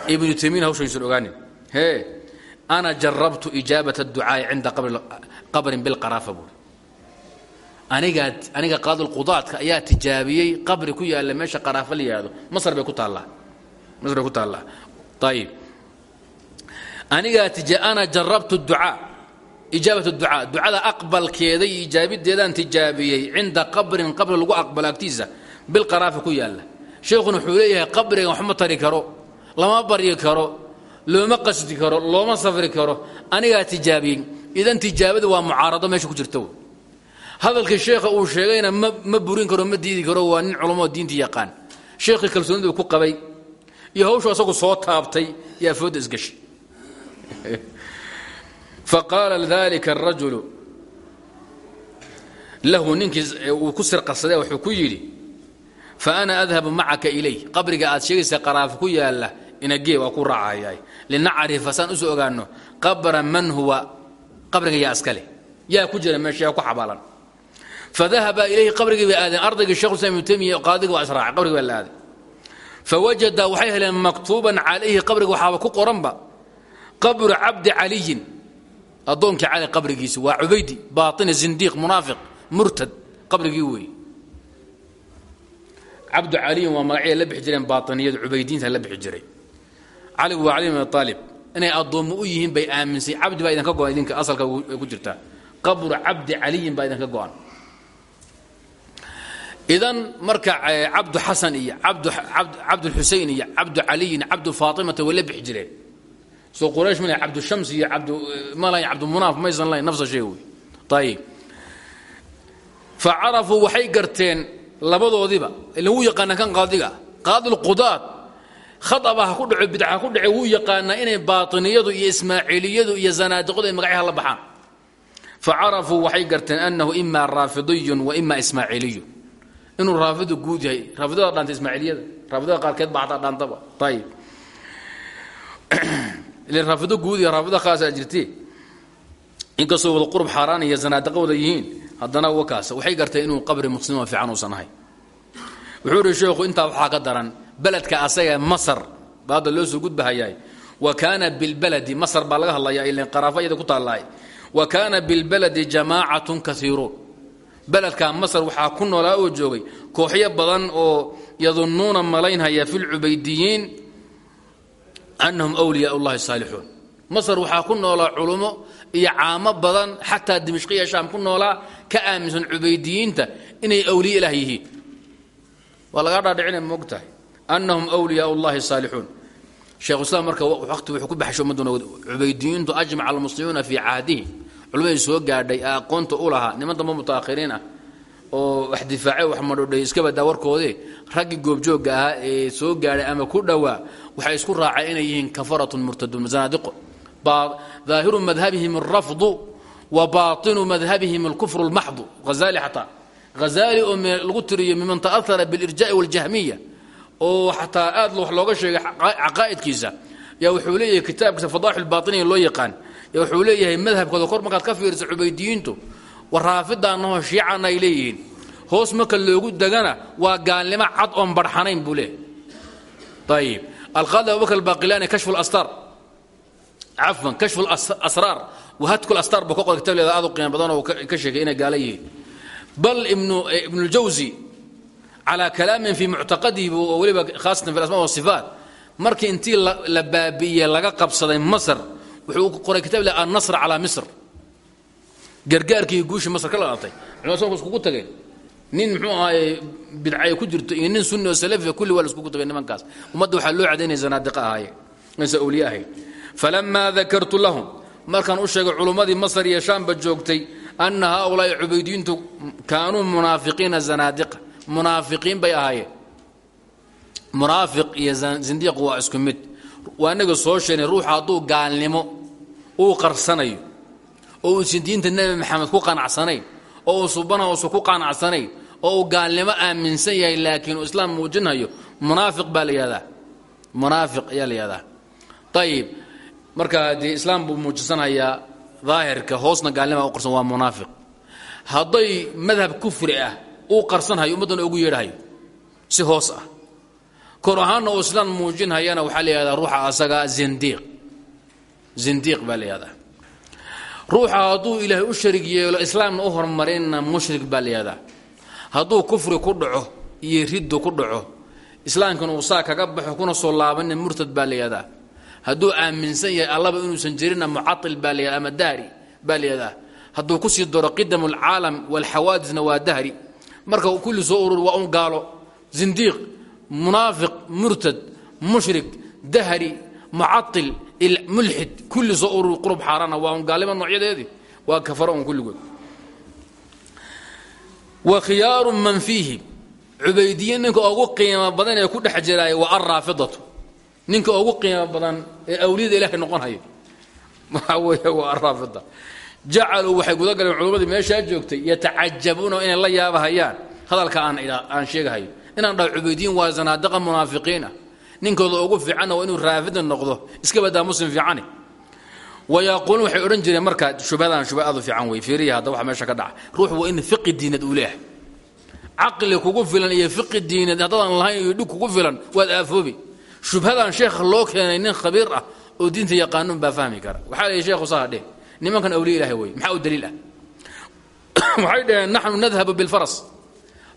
ibnu taymiin hawshaysan ogaanin. Hee ana jarabtu ijaabat adducaa'i cinda qabrin bilqaraafa buuri anigaa aniga qaadilqudaadka ayaa tijaabiyey qabri ku yaalla meesha qaraafa la yidhahdo masar bay ku taallaa masar bay ku taallaa ayib anigaa ana jarabtu ducaa ijaabat ducaa. Ducada aqbalkeeda iyo ijaabideedaan tijaabiyey cinda qabrin qabri lagu aqbalo agtiisa bilqaraafa ku yaalla. Sheekhuna wuxuu leeyahay qabrigan waxma tari karo lama baryi karo looma qasdi karo looma safri karo. Anigaa tijaabiyey idan tijaabada waa mucaarado meesha ku jirta hadalkii sheekha uu sheegayna ma burin karo ma diidi karo waa nin culammao diinta yaqaan. Sheekhii kalsoonidu ku qabay iyo hawshu asagu soo taabtay iyo afoodda isgashay faqaala dalika arajulu lahu ninkii uu ku sirqarsadee wuxuu ku yidhi fa ana adhabu macaka ilay qabriga aad sheegaysa qaraafo ku yaalla inagee waa ku raacayaay linacrifa saan u soo ogaano qabra man huwa qabriga yaa iska yaa ku jira meesha yaa ku xabaalan fadahaba ilayhi qabrigii bay aadeen ardaygii shekh islam ibnu taymiya qaadiga waa israacay qabrigi baa la aaday fawajada waxay heleen maktuuban calayhi qabriga waxaaba ku qoranba qabru cabdi caliyin addoonkii cali qabrigiisi waa cubaydi baaini zindiiq munaafiq murtad qabrigii weeye cabdu caliyin waa magacya la bixi jireen baainiyadu cubaydiinta la bixi jiray cali waa cali bin aalib inay addoommo u yihiin bay aaminsay cabdi baa idinka go-an idinka asalka ku jirtaa qabru cabdi caliyin baa idinka go-an idan marka cabdu xasan iyo cabdulxusein iyo cabdu caliyin cabdu faatimata way la bixi jireen. Soo quraysh ma cabdushams iyo abdmal cabdumunaaf maysan lahayn nafsa shay wey ayib fa carafuu waxay garteen labadoodiba ilan wuu yaqaanaa kan qaadiga qaadilqudaad khaaba ha ku dhaco bidca ku dhace wuu yaqaanaa inay baatiniyadu iyo ismaaciiliyadu iyo zanaadiqadu ay la baxaan. Fa carafuu waxay garteen annahu ima raafidiyun wa ima ismaaciiliyun inuu raafidu guud yahay. Raafidada dhaanta ismaaciiliyada raafidada qaarkeed baa dhaantaba. Ayib ile raafido guud iyo raafido khaasaa jirte inkastoo wada qurub xaaraan iyo zanaadiqa wada yihiin haddana wakaas waxay garteen inuu qabri muslimo fiican uusan ahay. Wuxuu ihi sheekhu intaa waxaa ka daran beledka asaga masar. Baa loo soo gudbahayaay. Wa kaana bilbaladi masar baa laga hadlayaa ilan qaraafo ku taallahay wa kaana bilbaladi jamaacatun kaiiruun beledka masar waxaa ku noolaa oo joogay kooxyo badan oo yadunnuuna malaynhaya fi lcubaydiyiin annahum wliyaa ullahi saalixuun. Masar waxaa ku noolaa culummo iyo caamo badan xataa dimishqiya shaam ku noolaa ka aaminsan cubaydiyiinta inay awliye ilaah yihiin. Waa lagaa dhaadhicina moog tahay. Annahum wliyaa ullahi saalixuun. Shekhuislaam marka wuxuu ku baxshay ummaduna cubaydiyiintu ajmaca almuslimuuna fii cahdihim culmadii soo gaadhay ee aqoonta u lahaa niman damba mutaakhiriin ah oo wax difaace wax madhodhay iskabadaa warkoodee raggii goobjoogga ahaa ee soo gaadhay ama ku dhowaa waxay isku raaceen inay yihiin kafaratun murtadun zanaadiqo daahiru madhabihim alrafdu wa baatinu madhabihim alkufru lmaxdu hazaali xataa. Hazaali oo lagu tiriyo miman ta'ahara bilirjaa'i waljahmiya oo xataa aad wax looga sheegay caqaa'idkiisa yaa wuxuu leeyahay kitaabkiisa fadaaxu lbaatiniya loo yaqaan wuxuu leeyahay madhabkooda kor markaad ka fiirisa cubaydiyiintu waraafidaanahoo shiicana ay leeyihiin. Hoos marka loogu degana waa gaalnimo cad oon barxanayn buu leeyahy ayib alqaadi abubakr albaqilani kashfu lastar cafwan kashfu lasraar wahadku lastar buu ka qoray kitab leeda aad u qiimo badan oo ka sheegay inay gaala yihiin. Bal ibnu ljawsi calaa kalaamin fii muctaqadihi oo weliba khaasatan fi asma wasifaat markii intii la baabi'iyey laga qabsaday masr wuxuu qoray kitab le annasr calaa misr. Gargaarkii guushii masr ka laaatay culimada salku iskugu tageen. Nin muxuu ahaaye bidcay ku jirto iyo nin sunni oo salafiya kulli waa la iskugu tagay nimankaas. Ummadda waxaa loo cadaynaya zanaadiqa ahaaye insa awliye ahayd. Falamaa dakartu lahum markaan u sheegay culummadii masar iyo shaamba joogtay anna haaulaai cubaydiyiintu kaanuu munaafiqiina zanaadiqa. Munaafiqiin bay ahaayeen munaafiq iyo zindiiq waa isku mid. Waa inaga soo sheegnay ruuxa hadduu gaalnimo uu qarsanayo oo uusan diinta nebi maxamed ku qanacsanayn oo uu subana uusan ku qanacsanayn oo uu gaalnimo aaminsan yahay laakiin islaam muujinhayo munaafiq baa munaafiq ayaa la marka dee islaam buu muujisanhayaa daahirka hoosna gaalnima u qarsan waa munaafiq. Hadday madhab kufri ah uu qarsanhayo ummaddana ugu yeedhahayo si hoos ah. Kor ahaanna islaam muujinhayana waxaa la ruuxa asaga zindiiq zindiiq baa la yihahdaa ruuxa hadduu ilaahay u sharig yeelo islaamna u horumarinna mushrik baa la yihahdaa hadduu kufri ku dhaco iyo riddu ku dhaco islaamkan uu saa kaga baxo kuna soo laabanna murtad baa la yihahdaa hadduu aaminsan yahay allaba inuusan jirinna mucail baa la ama dahri baa la yihahdaa hadduu ku sii daro qidam alcaalam walxawaadisna waa dahri marka kulli soo urur waa un gaalo. Zindiiq munaafiq murtad mushrik dahri mucail mulxid kulli soo urur qurub xaarana waa un gaalnimo noocyadeedii waa kafaro un kulligood. Wa khiyaaru man fiihi cubaydiye ninka ugu qiimo badan ee ku dhex jiraaya waa alraafidatu ninka ugu qiimo badan ee awliyada ilaahay noqonhayo waxaa weeye waa alraafida jacaluu waxay guda galeen culammadii meeshaa joogtay yatacajabuuna inay la yaabahayaan. Hadalka aan aan sheegahayo inaan dhaho cubaydiyin waa zanaadiqa munaafiqiina ninkooda ugu fiicanna waa inuu raafida noqdo iska badaa muslim fiicani. Wayaquuluun waxay odhan jireen marka shubhadan shubha aad u fiican wey fiiriya hadda waxa meesha ka dhaca. Ruux waa in fiqi diinad uu leeyahay. Caqli kugu filan iyo fiqi diinad haddadaan lahayn iyo dhig kugu filan waad aafoobi. Shubhadan sheekha loo keenay nin khabiir ah oo diinta yaqaanuun baa fahmi kara. Waxaa layihi sheekhu saa dheh nimankan awliya ilahay wey maxaa u daliil ah? Waxay dhaheen naxnu nadhabu bilfaras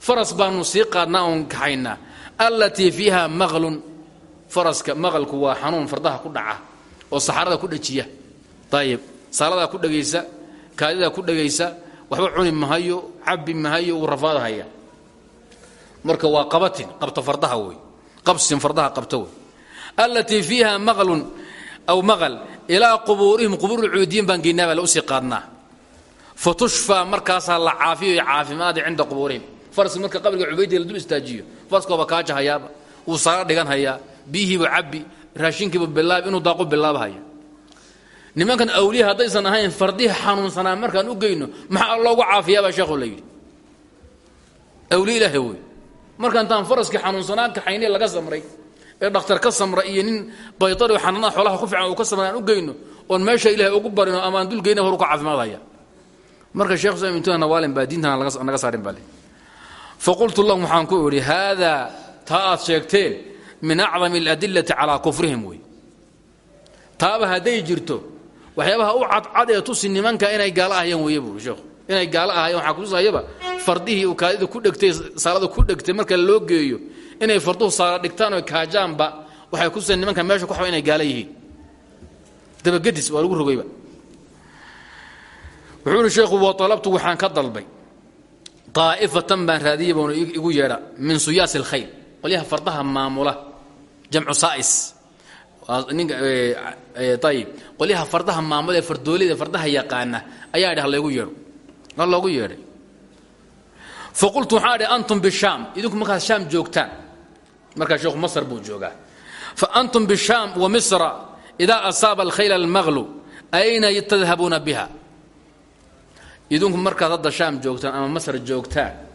faras. Baanu sii oon kaxaynaa. Allatii fiiha maqlun faraska maqalku waa xanuun fardaha ku dhaca oo saxarada ku dhajiya. Ayib saaladaa ku dhegaysa kaadidaa ku dhegaysa waxba cuni mahayo cabbi mahayo uu rafaadahaya marka waa qabatin qabta fardaha wey qabsin fardaha qabta wey allatii fiiha maqlun aw maqal ilaa qubuurihim qubuurulcuudiyin baan geynaa baa la u sii qaadnaa. Fa tushfaa markaasaa la caafiyo iyo caafimaadi cinda qubuurihim. Faraska marka qabriga cubaydiga la dul istaajiyo faraskooba kaaja hayaaba wuu saala dhigan hayaa biyihiibu cabbi raashinkiibu bilaab inuu daaqo bilaabahaya nimankan awliya haddaysan ahayn fardihi xanuunsanaa markaan u geyno maxaa loogu caafiyaabaa sheekhu la yidhi. Awliya ilaahay wey marka intaan faraskii xanuunsanaa kaxayne laga samray ee dhakhtar ka samra iyo nin baytari xanaanada xoolaha ku fiican uu ka samray u geyno oon meesha ilaahay ugu barino ama aan dulgeyna horu ka caafimaadaya. Marka sheekh islam ibn nawaalin baa diintana naga saarin baa faqultu lahum waxaan ku idhi haadaa taa aad min acdami aladillati calaa kufrihim wey. Taaba hadday jirto waxyaabaha u cadcad ee tusi nimanka inay gaalo ahayeen weeye buuri sheekhu. Inay gaalo ahayeen waxaa kutusayaba fardihii uu kaadida ku dhegtay saalada ku dhegtay marka loo geeyo inay farduhu saala dhigtaan oo kaajaanba waxay kutusay nimanka meesha ku xaba inay gaalo yihiin. Dabagedis waa lagu rogayba. Wuxuu sheekhu wa alabtu waxaan ka dalbay. Aa'ifatan baan raadiyay buuna igu yeedha min suyaasi alkhayl. Qolyaha fardaha jamcu saa'is. Ayib qolyaha fardaha maamula ee fardoolida fardaha yaqaana ayaa idhi halaygu yeedho ha loogu yeedhay faqultu waxaan idhi antum bishaam. Idinku markaad shaam joogtaan. Markaa sheekhu masr buu joogaa. Fa antum bishaam wa misra idaa asaaba alkhayla almaqlu ayna tadhabuuna biha. Idinku markaad hadda shaam joogtaan ama masar joogtaan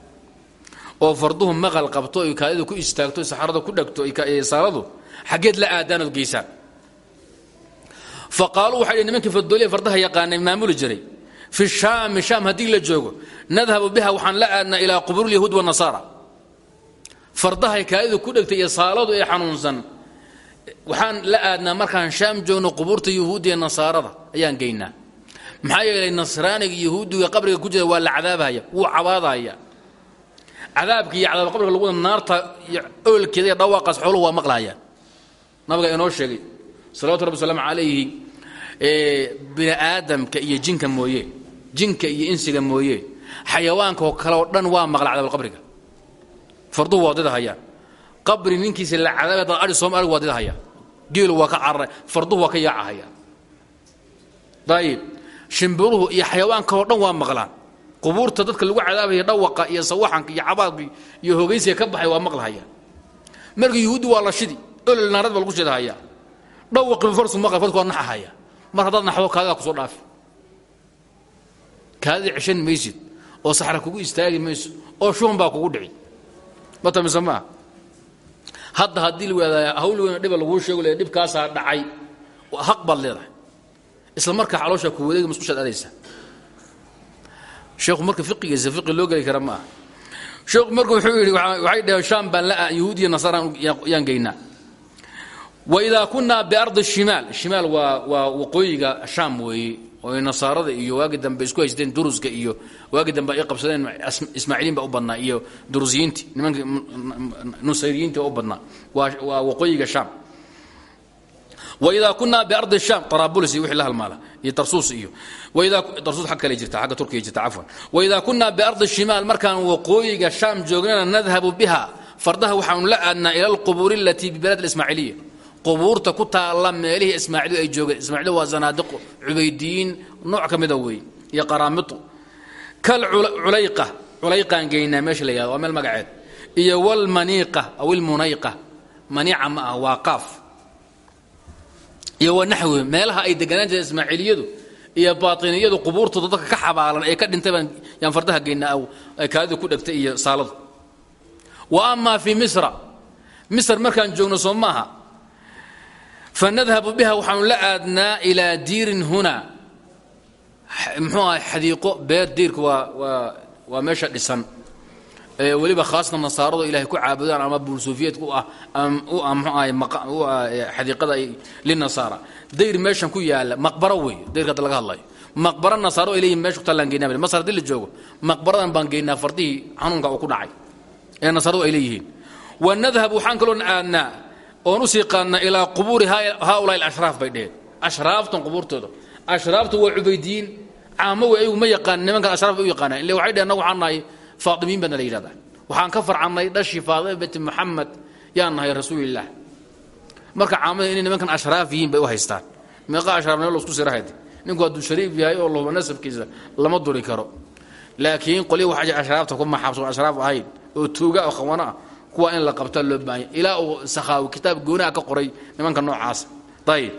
oo farduhu maqal qabto oy kaadida ku istaagto saxarada ku dhegto saaladu xaggeed la aadaanood geysaan. Fa qaaluu waxay dhi nimankii fardaha yaqaanay maamuli jiray. Fi shaami shaam haddii la joogo nadhabu biha waxaan la aadnaa ilaa qubuur lyahuud wanasaara fardahay kaadida ku dhegtay iyo saaladu ee xanuunsan waxaan la aadnaa markaan shaam joogno qubuurta yahuudda iyo nasaarada ayaan geynaa. Maxaa yeelay nasraaniga yahuudiga qabriga ku jira waa la cadaabahaya wuu cabaadaya cadaabka iyo cadaab qabriga lagu naarta oolkeeda iyo dhawaaqaas xooluhu waa maqlahayaan nabiga inoo sheegay salawatu rabbi wasalaamu calayhi bini aadamka iyo jinka mooye jinka iyo insiga mooye xayawaanka oo kale oo dhan waa maqla cadaabulqabriga farduhu waa didahayaan qabri ninkiisa la cadaabay dad adhi sooma arig waa didahayaan geelu waa ka cararay farduhu waa ka yaacahayaan ayib shimbiruhu iyo xayawaanka oo dhan waa maqlaan qubuurta dadka lagu cadaabaya dhawaqa iyo sawaxanka iyo cabaadka iyo hogaysiga ka baxay waa maqlahayaan marka yuhuuddi waa la shidi olol naarad baa lagu shidahaya dhawaqiba farsu maqal farku waa naxahaya mar haddaad naxdo kaadadaa ku soo dhaafi. Kaadida ceshan maysid oo saxra kugu istaagi mayso oo shuban baa kugu dhici. Mata mise maaha hadda haddii la waadaa hawl weyn dhiba laguu sheego le dhibkaasaa dhacay. Haq baad leedahay. Isla markaa calooshaa ku wareegi musqushaad adaysa sheekhu marka fiqigiisa fiqi loo geli kara ma aha sheekhu marka wuxuu yidhi waxay dhaheen shaam baan la yahuud iyo nasaraan yaan geynaa. Waidaa kunaa biardi shimaal shimaal waa waa waqooyiga shaam weeye oo nasaarada iyo waagi dambe isku haysteen duruska iyo waagi dambe ay qabsadeen ismaaciiliin baa u badnaa iyo durusiyiintii nimanka nusayriyiintii u badnaa. Waa waqooyiga shaam waidaa kunaa biardi shaam taraabulis iyo wixii la halmaala iyo tarsuus iyo tarsuus xag kale jirta xagga turkiya jirta cafwan waidaa kunaa biardi shimaal markaan waqooyiga shaam joognana nadhabu biha fardaha waxaanu la aadnaa ila alqubuuri alatii bibalad alismaaciiliya qubuurta ku taalla meelihii ismaaciilidu ay joogeen ismaaciil waa zanaadiqo cubaydiyiin nooc ka mida weeye iyo qaraamitu kal culayqa culayqaan geynaa meesha la yihahdo waa meel magaceed. iyo walmaniiqa aw ilmunayqa maniica ma ah waa qaaf iyo wanaxwi meelaha ay deganaan jireen ismaaciiliyadu iyo baatiniyadu qubuurtooda dadka ka xabaalan ee ka dhintay baan yaan fardaha geynaa ay kaadida ku dhegtay iyo saaladu. Wa amaa fii misra misr markaan joogno soo maaha fanadhabu biha waxaanu la aadnaa ilaa diirin huna. Mxuu aha xadiiqo beer diirka waa waa waa meesha dhisan weliba khaasatan nasaaradu ilahay ku caabudaan ama buulsuufiyeedka u ah u ah mxuu ahay u ah xadiiqada linasaara dayr meeshan ku yaalla maqbaro wey dayrka hadda laga hadlayo. Maqbaro nasaaro ay leeyihiin meesha kutallaan geynaa masar haddii la joogo maqbaradan baan geynaa fardihii xanuunka uu ku dhacay ee nasaaradu ay leeyihiin. Wa nadhab waxaan kaloo aadnaa oon u sii qaadna ilaa qubuuri haaulaa ashraaf bay dheheen. Ashraaftan qubuurtooda. Ashraaftu waa cubaydiyiin caamo wey ayagu ma yaqaan nimankan ashraaf bay u yaqaanaan. Ille waxay dheheen annagu waxaan nahay faatimiin baana la yidhahdaa. Waxaan ka farcannay dhashii faatima binti muxamed yaan nahay rasuulillaah marka caamada inay nimankan ashraaf bay u haystaan. Meeqa ashraafnimo la isku sirahayde ninku hadduu shariif yahay oo lahuba nasabkiisa lama duri karo. Laakiin qolii waxaa jira ashraafta ku maxaabsan ashraaf ahayn oo tuuga oo khawana ah in la qabtaa loo baahanya ilaa uu sakhaawi kitaab goonaha ka qoray nimanka noocaasa ayib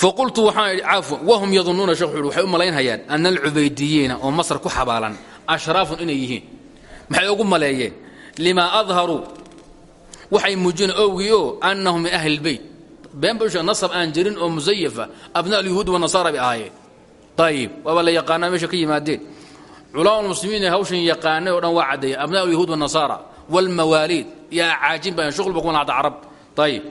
faqultu waxaan idhi cafwan wahum yadunuuna shekh wuxu waxay u malaynhayaan ana alcubaydiyiina oo masar ku xabaalan ashraafun inay yihiin maxay ugu maleeyeen limaa adharuu waxay muujiyeen owgii oo annahum min ahli lbeyt been ba usheeg nasab aan jirin oo musayafa abna alyahuud wanasaara bay ahaayeen ayib waaba la yaqaanaa meesha ka yimaadeen culamaa muslimiin ee hawshan yaqaanay oo dhan waa caddeeyeen abnaa alyahuud wanasaara waalmawaaliid iyo acaajin baan shuqlba kuma lahda carab ayib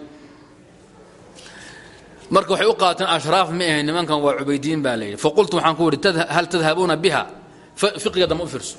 marka waxay u qaateen ashraaf ma ahayn nimankan waa cubaydiin baa layidhi faqultu waxaan ku idhi hal tadhabuuna biha? Fiqiga dama u fiirso.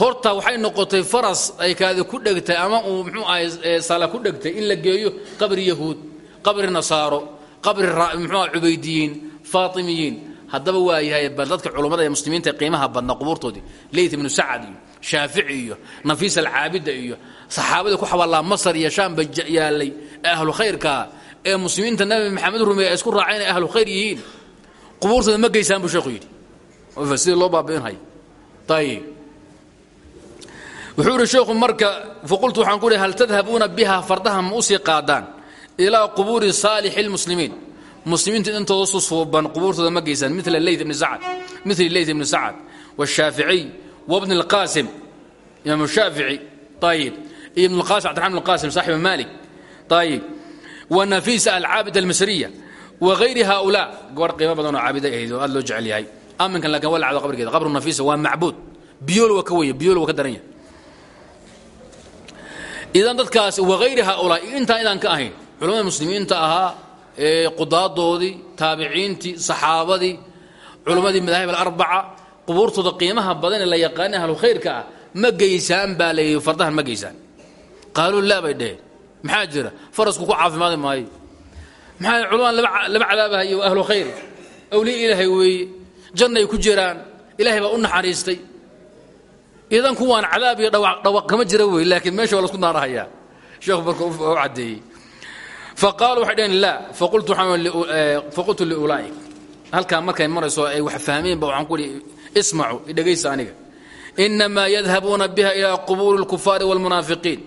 Horta waxay noqotay faras ay kaadi ku dhegtay ama uu mxuu ahay sala ku dhegtay in la geeyo qabri yahuud qabri nasaaro qabri mxuu aha cubaydiyiin faatimiyiin. Haddaba waa yahay bal dadka culummada ee muslimiinta qiimaha badna qubuurtoodii. Leyt ibnu sacad iyo shaafici iyo nafiis alcaabida iyo saxaabadii ku xaballaa masar iyo shaam ba yaallay ee ahlu khayrkaa ee muslimiinta nabi maxamed rumeeye isku raaceen ay khayr yihiin. Qubuurtooda ma geysaan buu sheekhu yidhi. Sidii loo baabi'inhayo ayib wuxuu yidhi sheekhu marka faqultu waxaan ku ihi hal tadhabuuna biha fardaha ma u sii qaadaan? Ilaa qubuuri saalixi lmuslimiin. Muslimiinta intooda susuuban qubuurtooda ma geysaan. Mila leyt ibni sacad. Mili leyt ibni sacad. Washaaficiy wabni اlqaasim imaam shaafici ayib iyo ibn qasim abdiraman ibn qasim saaxibu malik ayib wanafiisa alcaabida almisriya wagayri haulaa gabadh qiimo badan oo caabida ahayd oo aad loo jecel yahay. Aminkan laakiin waa lacdo qabrigeeda. Qabru nafiisa waa macbuud. Biyool waa ka weye biyool waa ka daran yahay. Idan dadkaas wagayri haulaa intaan idaan ka ahayn culamada muslimiinta ahaa qudaadoodii taabiciintii saxaabadii culammadii madaahib alarbaca qubuurtooda qiimaha badan ee la yaqaana ahlu khayrka ah ma geysaan baa layidhi fardahan ma geysaan. Qaaluu laa bay dheheen maxaa jira? Farasku ku caafimaadi maayo. Maxaa culamaan lama cadaabahayo ahlu khayr. Awliya ilaahay weeye. Jannay ku jiraan. Ilaahay baa u naxariistay. Idan kuwaan cadaab iyo dhawaq kama jira wey laakiin meesha waa lasku naarahayaa sheekhu marka u caddeeyey. Faqaaluu waxay dhaheen laa. Faqultu liulaa'ik halkaa markay marayso ay wax fahmeenba waxaan ku ihi ismacuu idhegaysa aniga. Inamaa yadhabuuna biha ilaa qubuuri اlkufaari wاlmunaafiqiin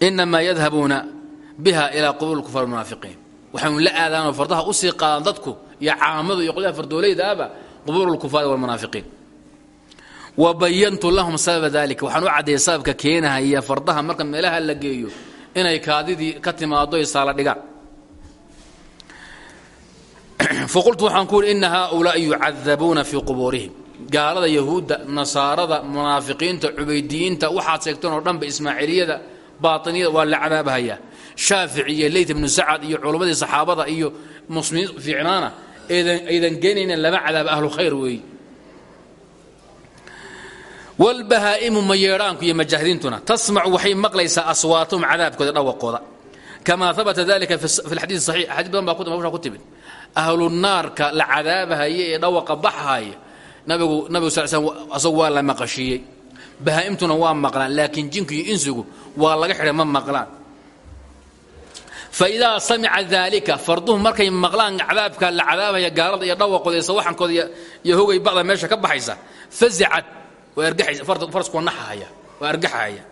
inamaa yadhabuuna biha ilaa qubuuri اlkufaari wاlmunaafiqiin waxaynu la aadaanoo fardaha u sii qaadaan dadku iyo caamadu iyo qolyaha fardoolayda aba qubuur lkufaari walmunaafiqiin wa bayantu lahum sababa dalika waxaan u caddeeyay sababka keenahaya fardaha marka meelaha la geeyo inay kaadidii ka timaado ay saala dhigaan faqultu waxaan ku yidhi ina haaulaai yucadabuuna fii qubuurihim gaalada yahuudda nasaarada munaafiqiinta cubaydiyiinta waxaad baainiyada waa la cadaabhayaa shaafici iyo leyt ibnu sacad iyo culammadii saxaabada iyo muslimiin fiicnaana aydan geenaynan lama cadaaba ahlu khayr weeye wlbahaa'imu mayeedhaanku iyo majaahidiintuna tasmacu waxay maqlaysaa aswaatahum cadaabkooda dhawaqooda. Kama habata dalika fi xadii saxiix xadii badan baa ku timid ahlu naarka la cadaabahaya ee dhawaqa baxhaya nabigu nabigu sal slam asagu waa la maqashiiyey bahaa'imtuna waa maqlaan laakiin jinku iyo insigu waa laga xidhay ma maqlaan. Faidaa samica daalika farduhu markay maqlaan cadaabka la cadaabaya gaalada iyo dhawaqooda iyo sawaxankooda iyo hogay bacda meesha ka baxaysa fazicad waa naxahaya waa argaxahaya.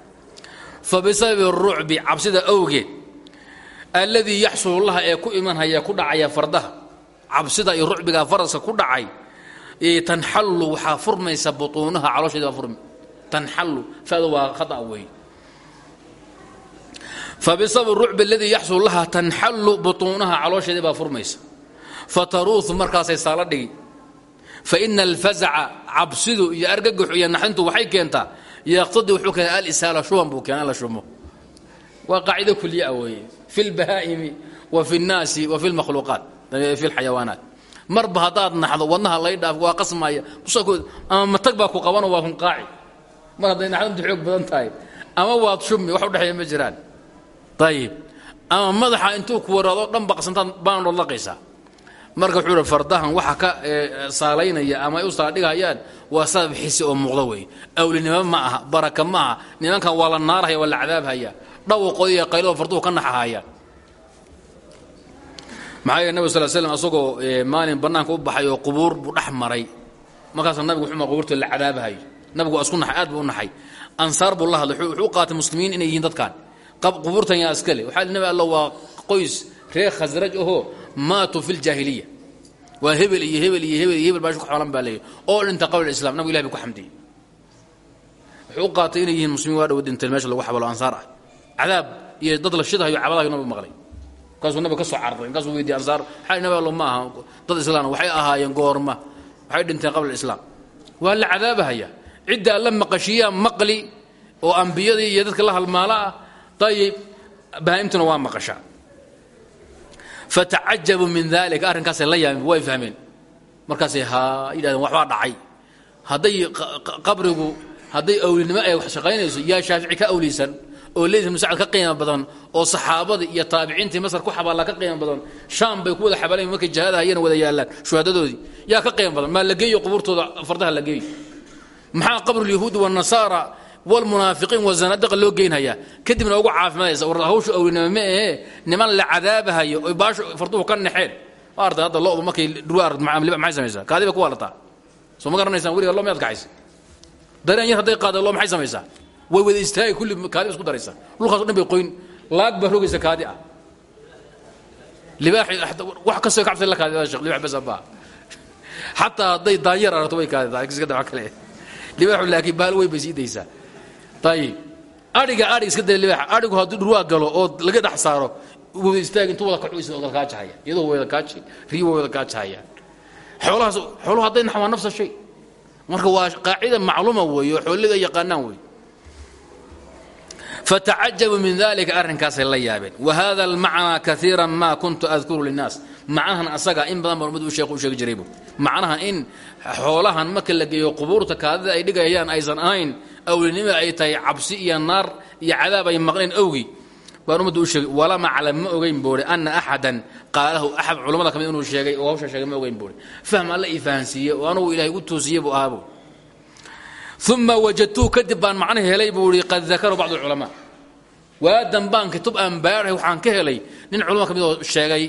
Fa rucbi cabsida awgeed alladii yaxsulu laha ee ku imanhaya ku dhacaya fardaha. Cabsida iyo rucbiga faraska ku dhacay tanxallu waxaa furmaysa butuunaha caloosheeda baa furmi tanxallu fadu waa khata wey fabisabab rucbi aladii yaxsulu laha tanxallu butuunaha caloosheedii baa furmaysa. Fataruuhu markaasay saala dhigi. Faina alfazaca cabsidu iyo argagaxu iyo naxdintu waxay keentaa yaqtadii wuxuu keenay alisaala shuban buu keena la shumo waa qaacido kuliyaa weeye. Fi lbahaa'imi wa fi اnnaasi wa fi lmakhluuqaat fi lxayawaanaat marba haddaad naxdo wadnaha lay dhaaf waa qasmaya ama matag baa ku qabano waa hunqaaci mar hadday naxdintu xoog badan tahay. Ama waad shumi wax udhexeeya ma jiraan. Ayib ama madaxa intuu ku waraado dhan baqsantaad baanod laqaysaa. Marka wuxuu hi fardahan waxa ka saalaynaya ama ay u saaldhigayaan waa sabab xisi oo muuqda wey. Awlinimo ma aha baraka ma aha. Nimankan waa la naarhaya waa la cadaabhaya. Dhawaqooda iyo qaylado farduhu ka naxahayaan maxaa yeele nabig sal slm asagoo maalin bannaanka u baxay oo qubuur buu dhex maray. Markaasa nabigu wuxuu qubuurta la cadaabahayo nabigu waa isku naxay aad buu u naxay. Ansaar buu la hadlay wuxuu qaatay muslimiin inay yihiin dadkan qubuurtan yaa iskale waxaa nabi alla waa qoys reer khasraj ahoo maatuu fi ljaahiliya waa hebel iyo hebel iyo hebel iyo hebel baa ku xoolan baa leeyahy oo dhinta qabla islam nabigu ilahi ba ku xamdiyey. Wuxuu u qaatay inay yihiin muslimiin waa dhow dhinteen meesha lagu xabalo ansaar ah. Cadaab iyo dad la shidahayo cabadahayo nabigu maqlay. Markaasuu nabiga ka soo cararay markaasuu weydiiyey ansaar waxaa nabi allo ma aha dad islaam waxay ahaayeen goorma waxay dhinteen qabla islaam. Waa la cadaabahaya cidda alla maqashiiyaa maqli oo ambiyadii iyo dadka la halmaala ah ayib bahaa'imtuna waa maqashaa. Fatacajabuu min dalika arrinkaasay la yaabeen way fahmeen. Markaasay haa yidhahdeen waxbaa dhacay. Hadday qabrigu hadday awlinimo ay wax shaqaynayso yaa shaafici ka awliysan oo leys ibnu sacad ka qiimo badan oo saxaabadii iyo taabiciintii masar ku xabaallaa ka qiimo badan shaam bay ku wada xabaalayn markay jihaada hayana wada yaallaan shuhadadoodii yaa ka qiimo badan maa la geeyo qubuurtooda fardaha la geeyo maxaa qabrulyahuudi wanasaara wlmunaafiqiin wazanadiqa loo geynhayaa kadibna ugu caafimaadaysa war hawshu awlinimo ma ahee niman la cadaabahayo oy baashu farduhu ka naxeen ma artay hadda lodu markay dhurwa aragt liba maxay samaysaa? Kaadi bay ku waalataa soo ma garanaysaan weliga lo kacaysa dareen yar hadday qaada lo maxay samaysaa? Way wada istaagay kulli kaadi isku daraysa. Dhulkaaso dhan qoyn laag baa kaadi ah. Libaaxi wax kastoo kacabtay la kaadi shekh libax basa baa xataa hadday daanyar aragto way kaadidaa iska dawa kale libaaxu laakiin bahal wey bay sii daysaa. Ayib aiga aig iska da libaaxa aigu hadduu dhurwaa galo oo laga dhex saaro wada istaag intuu wada kaxu wada kaajahaya iyadoo wada kaaji riyo wada kaajahayaan xoolahaas xooluhu hadday naxwaa nafsa shay. Marka waa qaacida macluuma weeye oo xoolida yaqaanaan wey fatacajabuu min dalika arrinkaasay la yaabeen. Wahada almacnaa kaiira ma kuntu adkuru linnaas. Macnahan asaga in badan baan ummadu sheekhu u sheegi jiraybu macnahan in xoolahan marka la geeyo qubuurta kaadida ay dhigayaan aysan ahayn awlinimo ay tahay cabsi iyo naar iyo cadaab ay maqleen awgi. Baan ummadda u sheegay walama aclam ma ogeyn buuri ana axadan qaalahu axad culammada ka mid inuu sheegay oo hawsha sheegay ma ogeyn buuri fahm alla ii oo anugu ilahay ugu toosiyey buu ahaabu uma wajadtuu kadib baan helay buu ihi qad dakaru bacdu culamaa. Waadan baan kitub aan baadhay waxaan ka helay. Nin culamada ka oo sheegay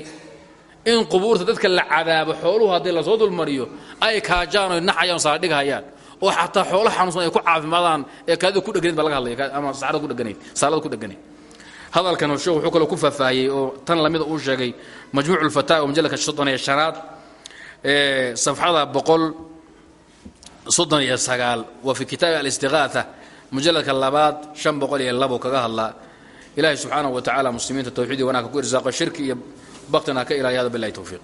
in qubuurta dadka la cadaabo xooluhu haddii la soo dulmariyo ay kaajaan oy naxayaan saadhighayaan oo xataa xoolo xanuunsan ay ku caafimaadaan ee kaadida ku dheganayd baa laga ama saarada ku dheganayd saalada ku dheganayd. Hadalkan sheekhu wuxuu kaloo ku faahfaahiyey oo tan lamida uu sheegay majmuucu lfataawa majalladka soddon ee shanaad safxada boqol soddon iyo sagaal waa fi kitaabi alistiqaaa mujalladka labaad shan boqol iyo labo kaga hadlaa. Ilaahay subxaanahu wa tacala muslimiinta tawxiid iyo ku irsaaqo shirki iyo baktina ka ilahay hada bilahi towfiiq